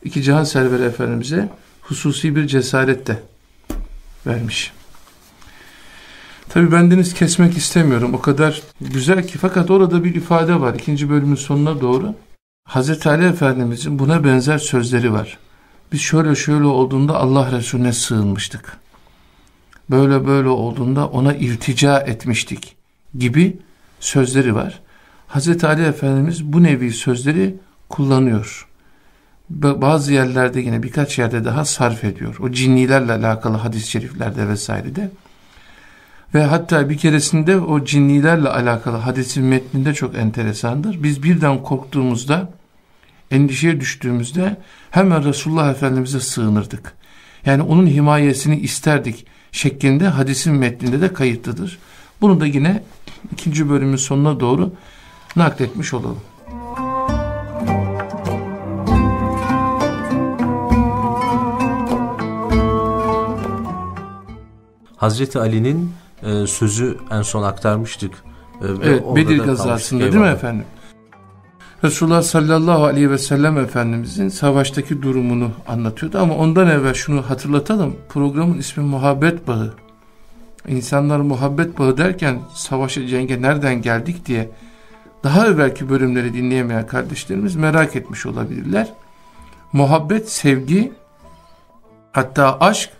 iki cihan serveri Efendimiz'e hususi bir cesaret de vermiş. Tabi bendeniz kesmek istemiyorum. O kadar güzel ki fakat orada bir ifade var. İkinci bölümün sonuna doğru. Hazreti Ali Efendimizin buna benzer sözleri var. Biz şöyle şöyle olduğunda Allah Resulüne sığınmıştık. Böyle böyle olduğunda ona iltica etmiştik gibi sözleri var. Hazreti Ali Efendimiz bu nevi sözleri kullanıyor. Bazı yerlerde yine birkaç yerde daha sarf ediyor. O cinnilerle alakalı hadis-i şeriflerde vesairede. Ve hatta bir keresinde o cinnilerle alakalı hadisin metninde çok enteresandır. Biz birden korktuğumuzda, endişeye düştüğümüzde hemen Resulullah Efendimiz'e sığınırdık. Yani onun himayesini isterdik şeklinde hadisin metninde de kayıtlıdır. Bunu da yine ikinci bölümün sonuna doğru nakletmiş olalım. Hazreti Ali'nin e, sözü en son aktarmıştık. E, evet, Bedir gazasında değil mi efendim? Resulullah sallallahu aleyhi ve sellem Efendimizin savaştaki durumunu anlatıyordu ama ondan evvel şunu hatırlatalım. Programın ismi Muhabbet Bağı. İnsanlar muhabbet bağı derken savaşa cenge nereden geldik diye daha evvelki bölümleri dinleyemeyen kardeşlerimiz merak etmiş olabilirler. Muhabbet, sevgi, hatta aşk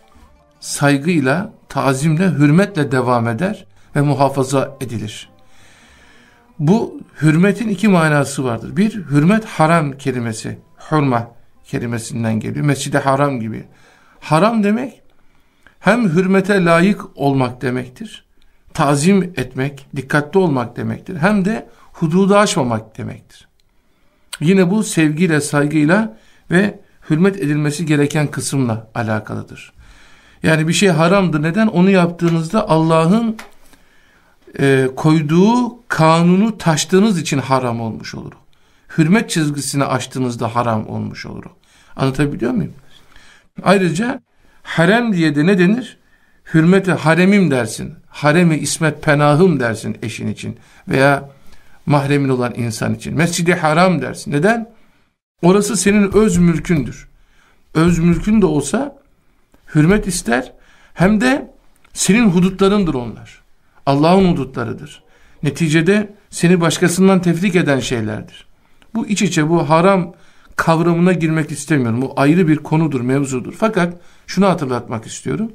saygıyla, tazimle, hürmetle devam eder ve muhafaza edilir. Bu hürmetin iki manası vardır. Bir, hürmet haram kelimesi, hurma kelimesinden geliyor. Mescid-i haram gibi. Haram demek hem hürmete layık olmak demektir. Tazim etmek, dikkatli olmak demektir. Hem de hududu aşmamak demektir. Yine bu sevgiyle, saygıyla ve hürmet edilmesi gereken kısımla alakalıdır. Yani bir şey haramdır. Neden? Onu yaptığınızda Allah'ın e, koyduğu kanunu taştığınız için haram olmuş olur. Hürmet çizgisini aştığınızda haram olmuş olur. Anlatabiliyor muyum? Ayrıca harem diye de ne denir? Hürmeti haremim dersin. Haremi ismet penahım dersin eşin için. Veya mahremin olan insan için. Mescidi haram dersin. Neden? Orası senin öz mülkündür. Öz mülkün de olsa hürmet ister hem de senin hudutlarındır onlar. Allah'ın hudutlarıdır. Neticede seni başkasından tefrik eden şeylerdir. Bu iç içe bu haram kavramına girmek istemiyorum. Bu ayrı bir konudur, mevzudur. Fakat şunu hatırlatmak istiyorum.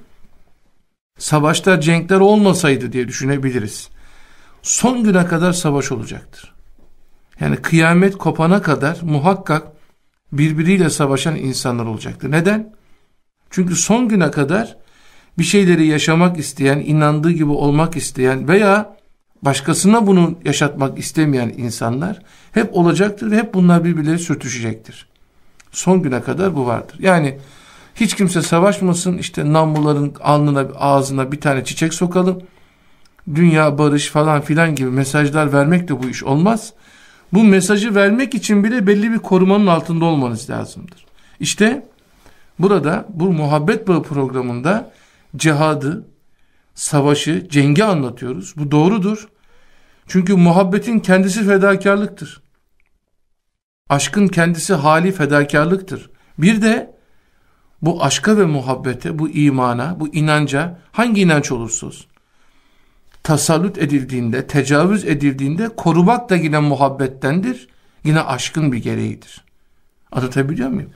Savaşta cenkler olmasaydı diye düşünebiliriz. Son güne kadar savaş olacaktır. Yani kıyamet kopana kadar muhakkak birbiriyle savaşan insanlar olacaktır. Neden? Çünkü son güne kadar bir şeyleri yaşamak isteyen, inandığı gibi olmak isteyen veya başkasına bunu yaşatmak istemeyen insanlar hep olacaktır ve hep bunlar birbirleri sürtüşecektir. Son güne kadar bu vardır. Yani hiç kimse savaşmasın işte namluların alnına ağzına bir tane çiçek sokalım. Dünya barış falan filan gibi mesajlar vermek de bu iş olmaz. Bu mesajı vermek için bile belli bir korumanın altında olmanız lazımdır. İşte burada bu muhabbet bağı programında cihadı, savaşı, cengi anlatıyoruz. Bu doğrudur. Çünkü muhabbetin kendisi fedakarlıktır. Aşkın kendisi hali fedakarlıktır. Bir de bu aşka ve muhabbete, bu imana, bu inanca hangi inanç olursa olsun tasallut edildiğinde, tecavüz edildiğinde korumak da yine muhabbettendir. Yine aşkın bir gereğidir. Anlatabiliyor muyum?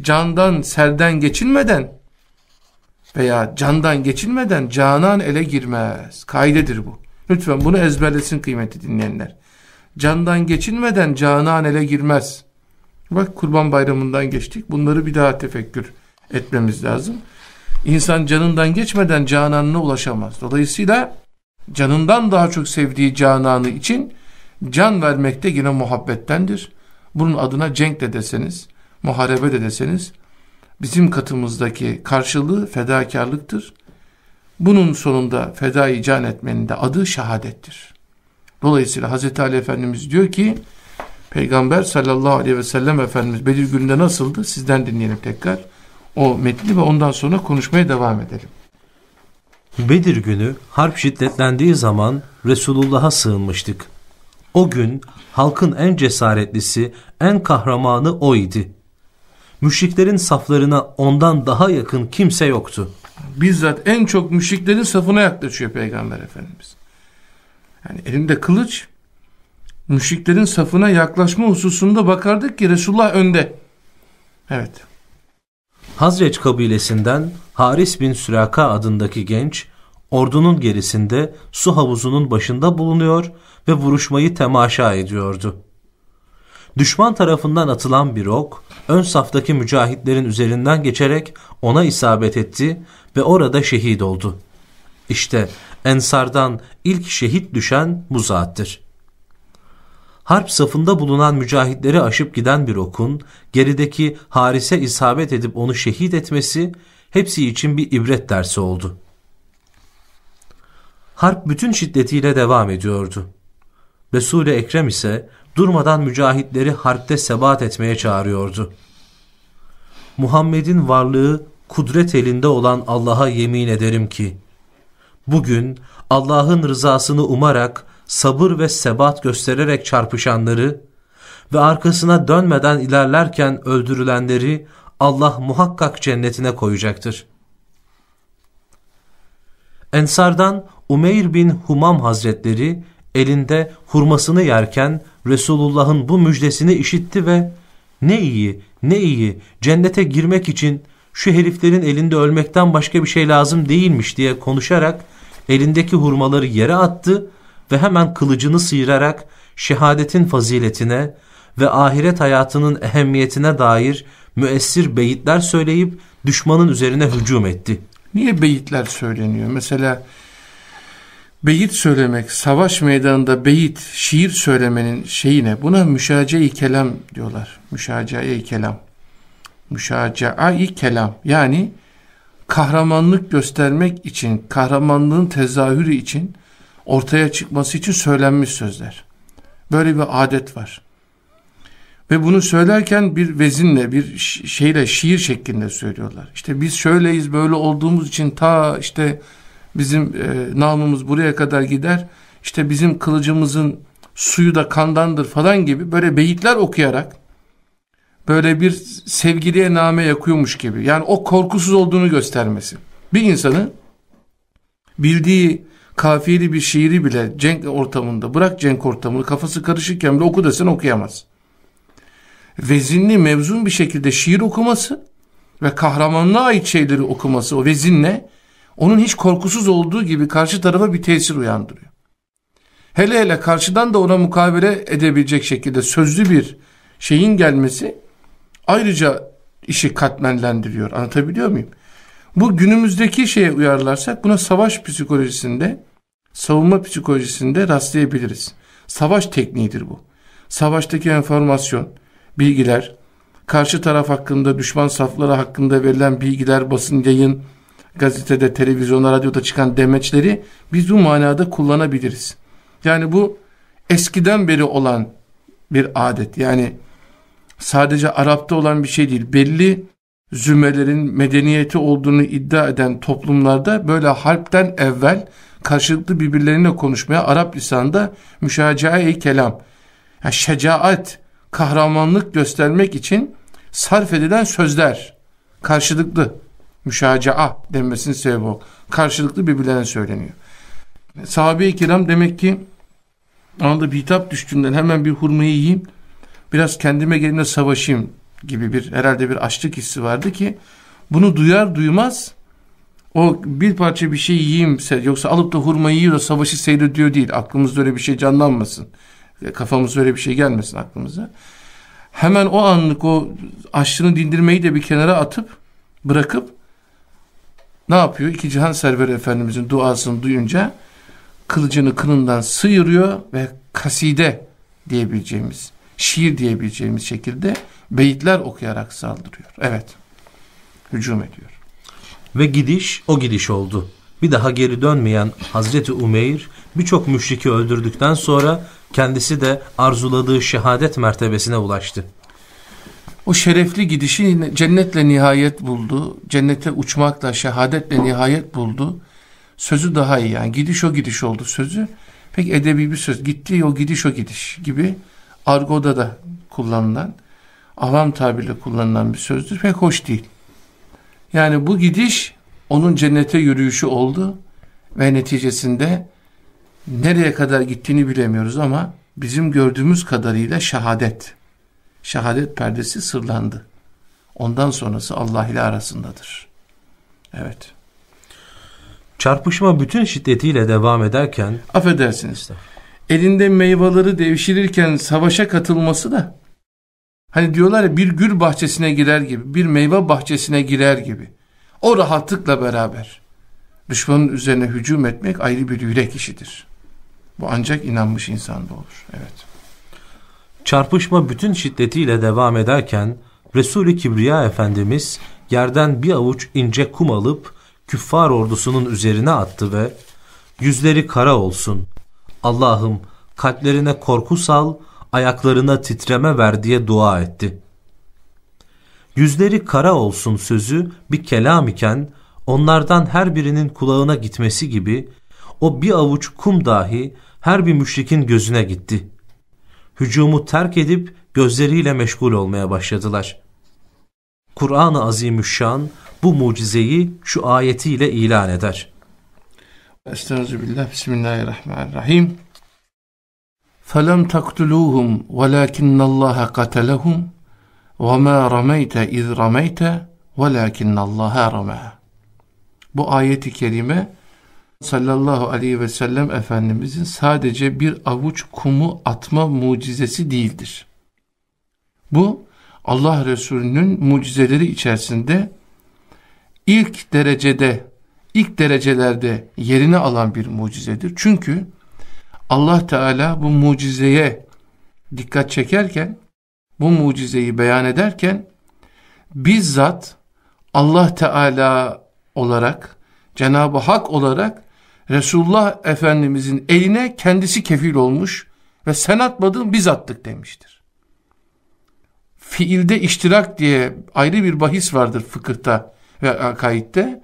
Candan, serden geçilmeden veya candan geçilmeden canan ele girmez. Kaidedir bu. Lütfen bunu ezberlesin kıymetli dinleyenler. Candan geçilmeden canan ele girmez. Bak kurban bayramından geçtik. Bunları bir daha tefekkür etmemiz lazım. İnsan canından geçmeden cananına ulaşamaz. Dolayısıyla canından daha çok sevdiği cananı için can vermekte yine muhabbettendir. Bunun adına cenk de deseniz, muharebe de deseniz bizim katımızdaki karşılığı fedakarlıktır. Bunun sonunda fedai can etmenin de adı şehadettir. Dolayısıyla Hz. Ali Efendimiz diyor ki Peygamber sallallahu aleyhi ve sellem Efendimiz Bedir gününde nasıldı? Sizden dinleyelim tekrar o metni ve ondan sonra konuşmaya devam edelim. Bedir günü harp şiddetlendiği zaman Resulullah'a sığınmıştık. O gün halkın en cesaretlisi, en kahramanı o idi. Müşriklerin saflarına ondan daha yakın kimse yoktu. Bizzat en çok müşriklerin safına yaklaşıyor Peygamber Efendimiz. Yani elinde kılıç, müşriklerin safına yaklaşma hususunda bakardık ki Resulullah önde. Evet. Hazreç kabilesinden Haris bin Süraka adındaki genç ordunun gerisinde su havuzunun başında bulunuyor ve vuruşmayı temaşa ediyordu. Düşman tarafından atılan bir ok ön saftaki mücahitlerin üzerinden geçerek ona isabet etti ve orada şehit oldu. İşte Ensardan ilk şehit düşen bu zattır harp safında bulunan mücahitleri aşıp giden bir okun gerideki harise isabet edip onu şehit etmesi hepsi için bir ibret dersi oldu. Harp bütün şiddetiyle devam ediyordu. Resul-i Ekrem ise durmadan mücahitleri harpte sebat etmeye çağırıyordu. Muhammed'in varlığı kudret elinde olan Allah'a yemin ederim ki, bugün Allah'ın rızasını umarak sabır ve sebat göstererek çarpışanları ve arkasına dönmeden ilerlerken öldürülenleri Allah muhakkak cennetine koyacaktır. Ensardan Umeyr bin Humam Hazretleri elinde hurmasını yerken Resulullah'ın bu müjdesini işitti ve ne iyi ne iyi cennete girmek için şu heriflerin elinde ölmekten başka bir şey lazım değilmiş diye konuşarak elindeki hurmaları yere attı ve hemen kılıcını sıyırarak şehadetin faziletine ve ahiret hayatının ehemmiyetine dair müessir beyitler söyleyip düşmanın üzerine hücum etti. Niye beyitler söyleniyor? Mesela beyit söylemek, savaş meydanında beyit, şiir söylemenin şeyi ne? Buna müşace-i kelam diyorlar. Müşace-i kelam. Müşace-i kelam. Yani kahramanlık göstermek için, kahramanlığın tezahürü için, ortaya çıkması için söylenmiş sözler. Böyle bir adet var. Ve bunu söylerken bir vezinle, bir şeyle, şiir şeklinde söylüyorlar. İşte biz şöyleyiz, böyle olduğumuz için ta işte bizim e, namımız buraya kadar gider. İşte bizim kılıcımızın suyu da kandandır falan gibi böyle beyitler okuyarak böyle bir sevgiliye name yakıyormuş gibi. Yani o korkusuz olduğunu göstermesi. Bir insanı bildiği kafiyeli bir şiiri bile cenk ortamında bırak cenk ortamını kafası karışıkken bile oku desen okuyamaz. Vezinli mevzun bir şekilde şiir okuması ve kahramanlığa ait şeyleri okuması o vezinle onun hiç korkusuz olduğu gibi karşı tarafa bir tesir uyandırıyor. Hele hele karşıdan da ona mukabele edebilecek şekilde sözlü bir şeyin gelmesi ayrıca işi katmenlendiriyor. Anlatabiliyor muyum? Bu günümüzdeki şeye uyarlarsak buna savaş psikolojisinde, savunma psikolojisinde rastlayabiliriz. Savaş tekniğidir bu. Savaştaki enformasyon, bilgiler, karşı taraf hakkında, düşman safları hakkında verilen bilgiler, basın yayın, gazetede, televizyonda, radyoda çıkan demeçleri biz bu manada kullanabiliriz. Yani bu eskiden beri olan bir adet. Yani sadece Arap'ta olan bir şey değil. Belli zümrelerin medeniyeti olduğunu iddia eden toplumlarda böyle harpten evvel karşılıklı birbirlerine konuşmaya Arap lisanında müşacae-i kelam, yani şecaat, kahramanlık göstermek için sarf edilen sözler karşılıklı müşacaa denmesinin sebebi o. Karşılıklı birbirlerine söyleniyor. Sahabe-i kiram demek ki anda bir hitap düştüğünden hemen bir hurmayı yiyeyim biraz kendime gelince savaşayım gibi bir herhalde bir açlık hissi vardı ki bunu duyar duymaz o bir parça bir şey yiyeyim yoksa alıp da hurmayı yiyor savaşı seyrediyor değil. Aklımızda öyle bir şey canlanmasın. Kafamızda öyle bir şey gelmesin aklımıza. Hemen o anlık o açlığını dindirmeyi de bir kenara atıp bırakıp ne yapıyor? İki Cihan Serveri Efendimizin duasını duyunca kılıcını kınından sıyırıyor ve kaside diyebileceğimiz şiir diyebileceğimiz şekilde beyitler okuyarak saldırıyor. Evet. Hücum ediyor. Ve gidiş o gidiş oldu. Bir daha geri dönmeyen Hazreti Umeyr birçok müşriki öldürdükten sonra kendisi de arzuladığı şehadet mertebesine ulaştı. O şerefli gidişi cennetle nihayet buldu. Cennete uçmakla, şehadetle nihayet buldu. Sözü daha iyi yani. Gidiş o gidiş oldu sözü. Pek edebi bir söz. Gitti o gidiş o gidiş gibi argoda da kullanılan, avam tabirle kullanılan bir sözdür. Pek hoş değil. Yani bu gidiş onun cennete yürüyüşü oldu ve neticesinde nereye kadar gittiğini bilemiyoruz ama bizim gördüğümüz kadarıyla şehadet. Şehadet perdesi sırlandı. Ondan sonrası Allah ile arasındadır. Evet. Çarpışma bütün şiddetiyle devam ederken affedersiniz elinde meyveleri devşirirken savaşa katılması da hani diyorlar ya bir gül bahçesine girer gibi, bir meyve bahçesine girer gibi. O rahatlıkla beraber düşmanın üzerine hücum etmek ayrı bir yürek işidir. Bu ancak inanmış insanda olur. Evet. Çarpışma bütün şiddetiyle devam ederken Resul-i Kibriya Efendimiz yerden bir avuç ince kum alıp küffar ordusunun üzerine attı ve yüzleri kara olsun, Allah'ım kalplerine korku sal, ayaklarına titreme ver diye dua etti. Yüzleri kara olsun sözü bir kelam iken onlardan her birinin kulağına gitmesi gibi o bir avuç kum dahi her bir müşrikin gözüne gitti Hücumu terk edip gözleriyle meşgul olmaya başladılar. Kur'an-ı Azimüşşan bu mucizeyi şu ayetiyle ilan eder. Estağfirullah, Bismillahirrahmanirrahim. فَلَمْ تَقْتُلُوهُمْ وَلَكِنَّ اللّٰهَ قَتَلَهُمْ وَمَا رَمَيْتَ اِذْ رَمَيْتَ وَلَكِنَّ اللّٰهَ رَمَى Bu ayeti kerime sallallahu aleyhi ve sellem Efendimizin sadece bir avuç kumu atma mucizesi değildir. Bu Allah Resulü'nün mucizeleri içerisinde ilk derecede, ilk derecelerde yerini alan bir mucizedir. Çünkü Allah Teala bu mucizeye dikkat çekerken, bu mucizeyi beyan ederken bizzat Allah Teala olarak, Cenab-ı Hak olarak Resulullah Efendimizin eline kendisi kefil olmuş ve sen atmadın biz attık demiştir. Fiilde iştirak diye ayrı bir bahis vardır fıkıhta ve akaidde.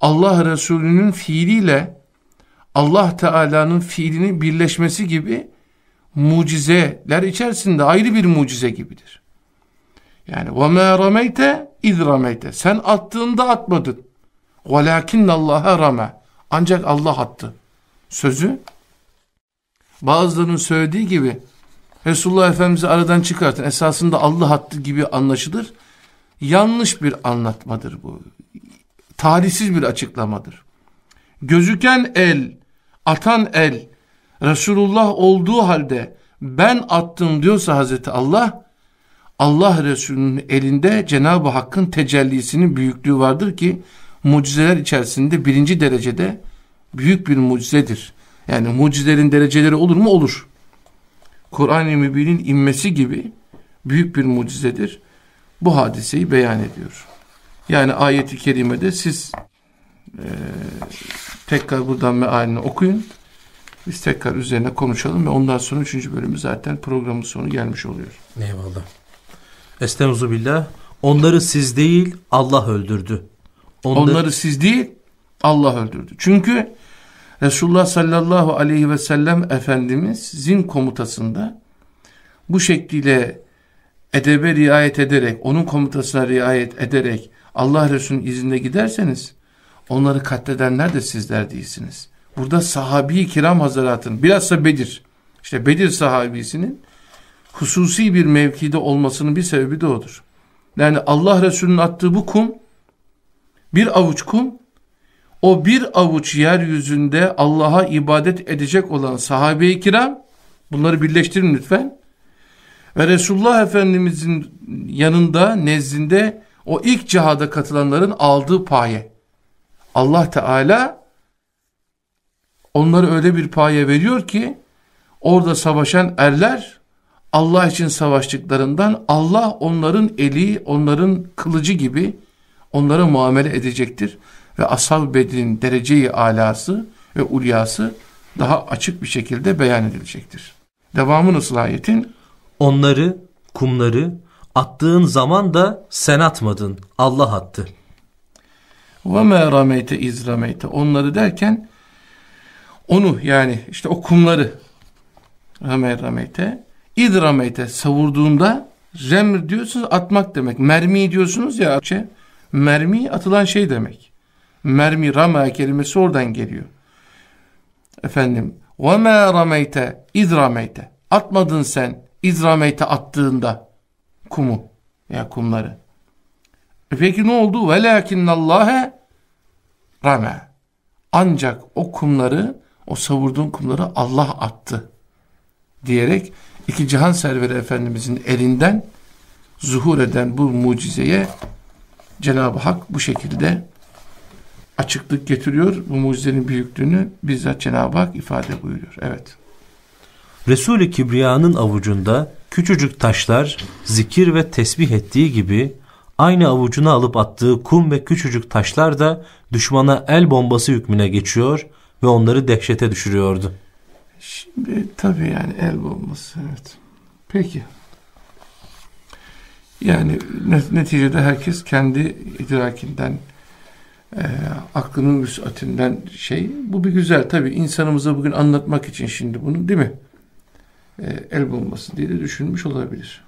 Allah Resulü'nün fiiliyle Allah Teala'nın fiilinin birleşmesi gibi mucizeler içerisinde ayrı bir mucize gibidir. Yani وَمَا رَمَيْتَ اِذْ رَمَيْتَ Sen attığında atmadın. وَلَاكِنَّ اللّٰهَ رَمَى ancak Allah attı. Sözü bazılarının söylediği gibi Resulullah Efendimiz'i aradan çıkartın. Esasında Allah attı gibi anlaşılır. Yanlış bir anlatmadır bu. Tarihsiz bir açıklamadır. Gözüken el, atan el, Resulullah olduğu halde ben attım diyorsa Hazreti Allah, Allah Resulü'nün elinde Cenab-ı Hakk'ın tecellisinin büyüklüğü vardır ki, mucizeler içerisinde birinci derecede büyük bir mucizedir. Yani mucizelerin dereceleri olur mu? Olur. Kur'an-ı Mübin'in inmesi gibi büyük bir mucizedir. Bu hadiseyi beyan ediyor. Yani ayeti kerimede siz e, tekrar buradan mealini okuyun. Biz tekrar üzerine konuşalım ve ondan sonra üçüncü bölümü zaten programın sonu gelmiş oluyor. Eyvallah. Estaizu billah. Onları siz değil Allah öldürdü. Onları, Onları siz değil Allah öldürdü. Çünkü Resulullah sallallahu aleyhi ve sellem Efendimizin komutasında bu şekliyle edebe riayet ederek, onun komutasına riayet ederek Allah Resulü'nün izinde giderseniz onları katledenler de sizler değilsiniz. Burada sahabi kiram hazıratın bilhassa Bedir, işte Bedir sahabisinin hususi bir mevkide olmasının bir sebebi de odur. Yani Allah Resulü'nün attığı bu kum, bir avuç kum, o bir avuç yeryüzünde Allah'a ibadet edecek olan sahabe-i kiram, bunları birleştirin lütfen, ve Resulullah Efendimizin yanında, nezdinde o ilk cihada katılanların aldığı paye. Allah Teala onları öyle bir paye veriyor ki orada savaşan erler Allah için savaştıklarından Allah onların eli, onların kılıcı gibi onlara muamele edecektir. Ve asal bedinin dereceyi alası ve ulyası daha açık bir şekilde beyan edilecektir. Devamı nasıl? Onları, kumları attığın zaman da sen atmadın, Allah attı. Ve me rameyte. Onları derken onu yani işte o kumları rame rameyte savurduğunda remr diyorsunuz atmak demek. Mermi diyorsunuz ya şey, Mermi atılan şey demek. Mermi rama kelimesi oradan geliyor. Efendim وَمَا رَمَيْتَ اِذْ رَمَيْتَ Atmadın sen izrameyte attığında kumu ya kumları. E peki ne oldu? وَلَاكِنَّ rame. Ancak o kumları, o savurduğun kumları Allah attı. Diyerek iki cihan serveri Efendimizin elinden zuhur eden bu mucizeye Cenab-ı Hak bu şekilde açıklık getiriyor. Bu mucizenin büyüklüğünü bizzat Cenab-ı Hak ifade buyuruyor. Evet. Resul-i Kibriya'nın avucunda küçücük taşlar zikir ve tesbih ettiği gibi aynı avucuna alıp attığı kum ve küçücük taşlar da düşmana el bombası hükmüne geçiyor ve onları dehşete düşürüyordu. Şimdi tabii yani el bombası evet. Peki. Yani neticede herkes kendi idrakinden e, aklının müsaatinden şey. Bu bir güzel tabi insanımıza bugün anlatmak için şimdi bunu değil mi? E, el bombası diye de düşünmüş olabilir.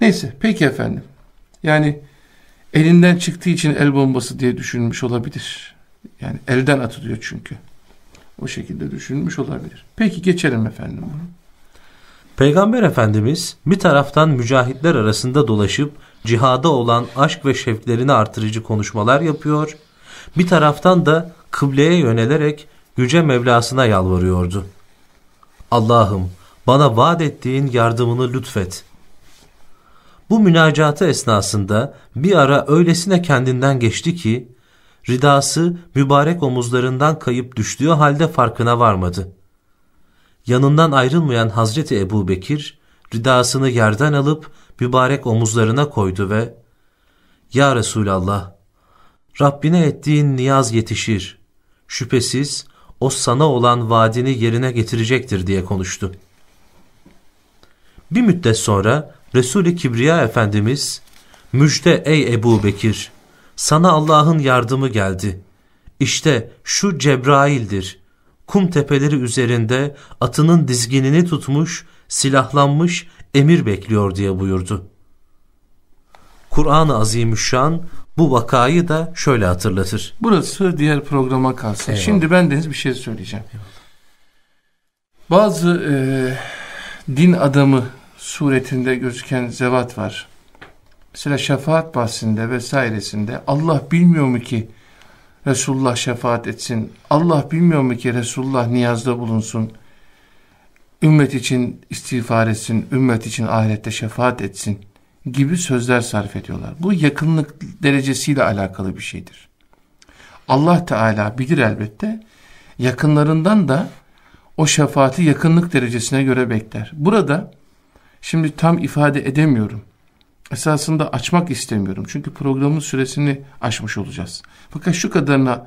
Neyse peki efendim. Yani elinden çıktığı için el bombası diye düşünmüş olabilir. Yani elden atılıyor çünkü. O şekilde düşünmüş olabilir. Peki geçelim efendim bunu. Peygamber Efendimiz bir taraftan mücahitler arasında dolaşıp cihada olan aşk ve şevklerini artırıcı konuşmalar yapıyor, bir taraftan da kıbleye yönelerek Yüce Mevlasına yalvarıyordu. Allah'ım bana vaat ettiğin yardımını lütfet. Bu münacatı esnasında bir ara öylesine kendinden geçti ki, ridası mübarek omuzlarından kayıp düştüğü halde farkına varmadı. Yanından ayrılmayan Hazreti Ebu Bekir, ridasını yerden alıp mübarek omuzlarına koydu ve ''Ya Resulallah, Rabbine ettiğin niyaz yetişir. Şüphesiz o sana olan vaadini yerine getirecektir.'' diye konuştu. Bir müddet sonra Resul-i Kibriya Efendimiz ''Müjde ey Ebu Bekir, sana Allah'ın yardımı geldi. İşte şu Cebrail'dir. Kum tepeleri üzerinde atının dizginini tutmuş, silahlanmış, emir bekliyor diye buyurdu. Kur'an-ı Azimüşşan bu vakayı da şöyle hatırlatır. Burası diğer programa kalsın. Eyvallah. Şimdi ben deniz bir şey söyleyeceğim. Bazı e, din adamı suretinde gözüken zevat var. Mesela şefaat bahsinde vesairesinde Allah bilmiyor mu ki Resulullah şefaat etsin? Allah bilmiyor mu ki Resulullah niyazda bulunsun? ümmet için istiğfar etsin, ümmet için ahirette şefaat etsin gibi sözler sarf ediyorlar. Bu yakınlık derecesiyle alakalı bir şeydir. Allah Teala bilir elbette, yakınlarından da o şefaati yakınlık derecesine göre bekler. Burada şimdi tam ifade edemiyorum. Esasında açmak istemiyorum. Çünkü programın süresini aşmış olacağız. Fakat şu kadarına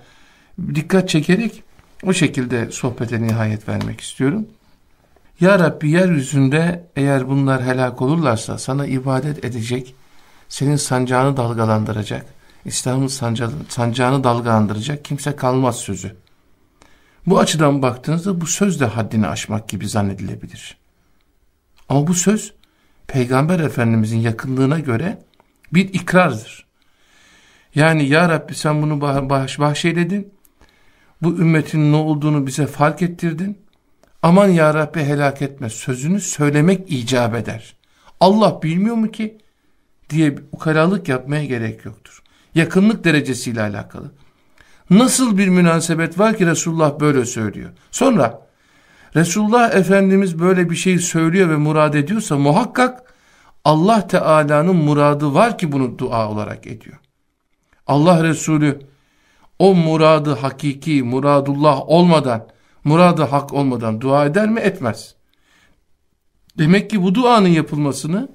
dikkat çekerek o şekilde sohbete nihayet vermek istiyorum. Ya Rabbi yeryüzünde eğer bunlar helak olurlarsa sana ibadet edecek, senin sancağını dalgalandıracak, İslam'ın sancağını dalgalandıracak kimse kalmaz sözü. Bu açıdan baktığınızda bu söz de haddini aşmak gibi zannedilebilir. Ama bu söz Peygamber Efendimizin yakınlığına göre bir ikrardır. Yani Ya Rabbi sen bunu bah bahşeyledin, bu ümmetin ne olduğunu bize fark ettirdin, aman ya Rabbi helak etme sözünü söylemek icap eder. Allah bilmiyor mu ki diye ukalalık yapmaya gerek yoktur. Yakınlık derecesiyle alakalı. Nasıl bir münasebet var ki Resulullah böyle söylüyor. Sonra Resulullah Efendimiz böyle bir şey söylüyor ve murad ediyorsa muhakkak Allah Teala'nın muradı var ki bunu dua olarak ediyor. Allah Resulü o muradı hakiki, muradullah olmadan muradı hak olmadan dua eder mi? Etmez. Demek ki bu duanın yapılmasını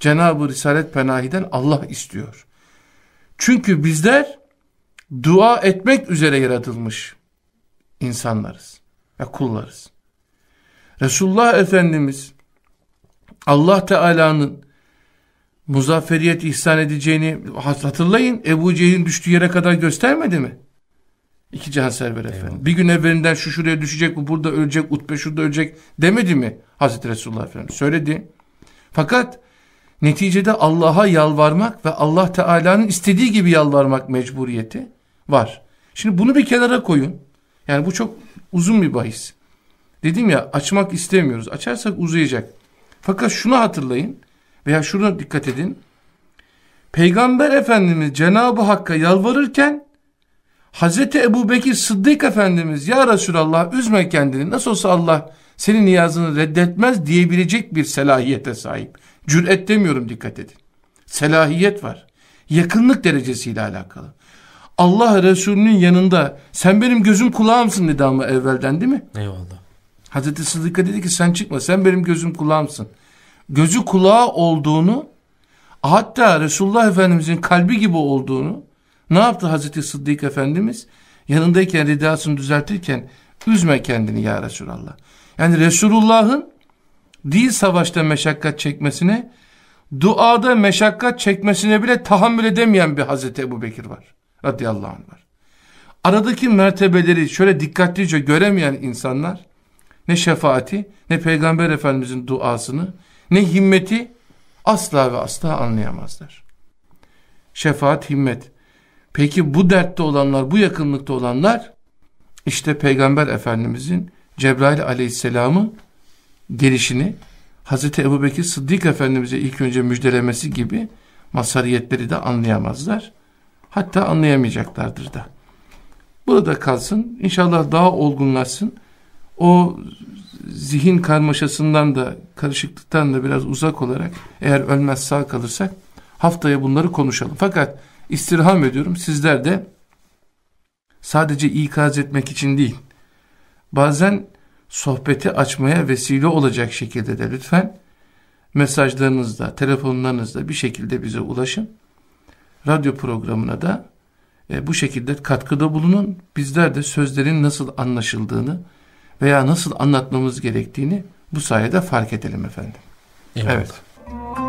Cenab-ı Risalet Penahi'den Allah istiyor. Çünkü bizler dua etmek üzere yaratılmış insanlarız ve kullarız. Resulullah Efendimiz Allah Teala'nın muzafferiyet ihsan edeceğini hatırlayın. Ebu Cehil'in düştüğü yere kadar göstermedi mi? İki can server efendim. Bir gün evvelinden şu şuraya düşecek, bu burada ölecek, utbe şurada ölecek demedi mi Hazreti Resulullah Efendimiz? Söyledi. Fakat neticede Allah'a yalvarmak ve Allah Teala'nın istediği gibi yalvarmak mecburiyeti var. Şimdi bunu bir kenara koyun. Yani bu çok uzun bir bahis. Dedim ya açmak istemiyoruz. Açarsak uzayacak. Fakat şunu hatırlayın veya şuna dikkat edin. Peygamber Efendimiz Cenab-ı Hakk'a yalvarırken Hazreti Ebu Bekir Sıddık Efendimiz ya Resulallah üzme kendini nasıl olsa Allah senin niyazını reddetmez diyebilecek bir selahiyete sahip. Cüret demiyorum dikkat edin. Selahiyet var. Yakınlık derecesiyle alakalı. Allah Resulü'nün yanında sen benim gözüm kulağımsın dedi ama evvelden değil mi? Eyvallah. Hazreti Sıddık'a dedi ki sen çıkma sen benim gözüm kulağımsın. Gözü kulağı olduğunu hatta Resulullah Efendimizin kalbi gibi olduğunu ne yaptı Hazreti Sıddık Efendimiz? Yanındayken ridasını düzeltirken üzme kendini ya Resulallah. Yani Resulullah'ın değil savaşta meşakkat çekmesine, duada meşakkat çekmesine bile tahammül edemeyen bir Hazreti Ebu Bekir var. radıyallahu anh var. Aradaki mertebeleri şöyle dikkatlice göremeyen insanlar ne şefaati ne peygamber efendimizin duasını ne himmeti asla ve asla anlayamazlar. Şefaat, himmet. Peki bu dertte olanlar, bu yakınlıkta olanlar işte peygamber efendimizin Cebrail aleyhisselamı gelişini Hazreti Ebubekir Sıddık Efendimiz'e ilk önce müjdelemesi gibi masariyetleri de anlayamazlar. Hatta anlayamayacaklardır da. Burada kalsın. İnşallah daha olgunlaşsın. O zihin karmaşasından da karışıklıktan da biraz uzak olarak eğer ölmez sağ kalırsak haftaya bunları konuşalım. Fakat istirham ediyorum sizler de sadece ikaz etmek için değil bazen sohbeti açmaya vesile olacak şekilde de lütfen mesajlarınızda, telefonlarınızda bir şekilde bize ulaşın. Radyo programına da e, bu şekilde katkıda bulunun. Bizler de sözlerin nasıl anlaşıldığını veya nasıl anlatmamız gerektiğini bu sayede fark edelim efendim. Evet. evet.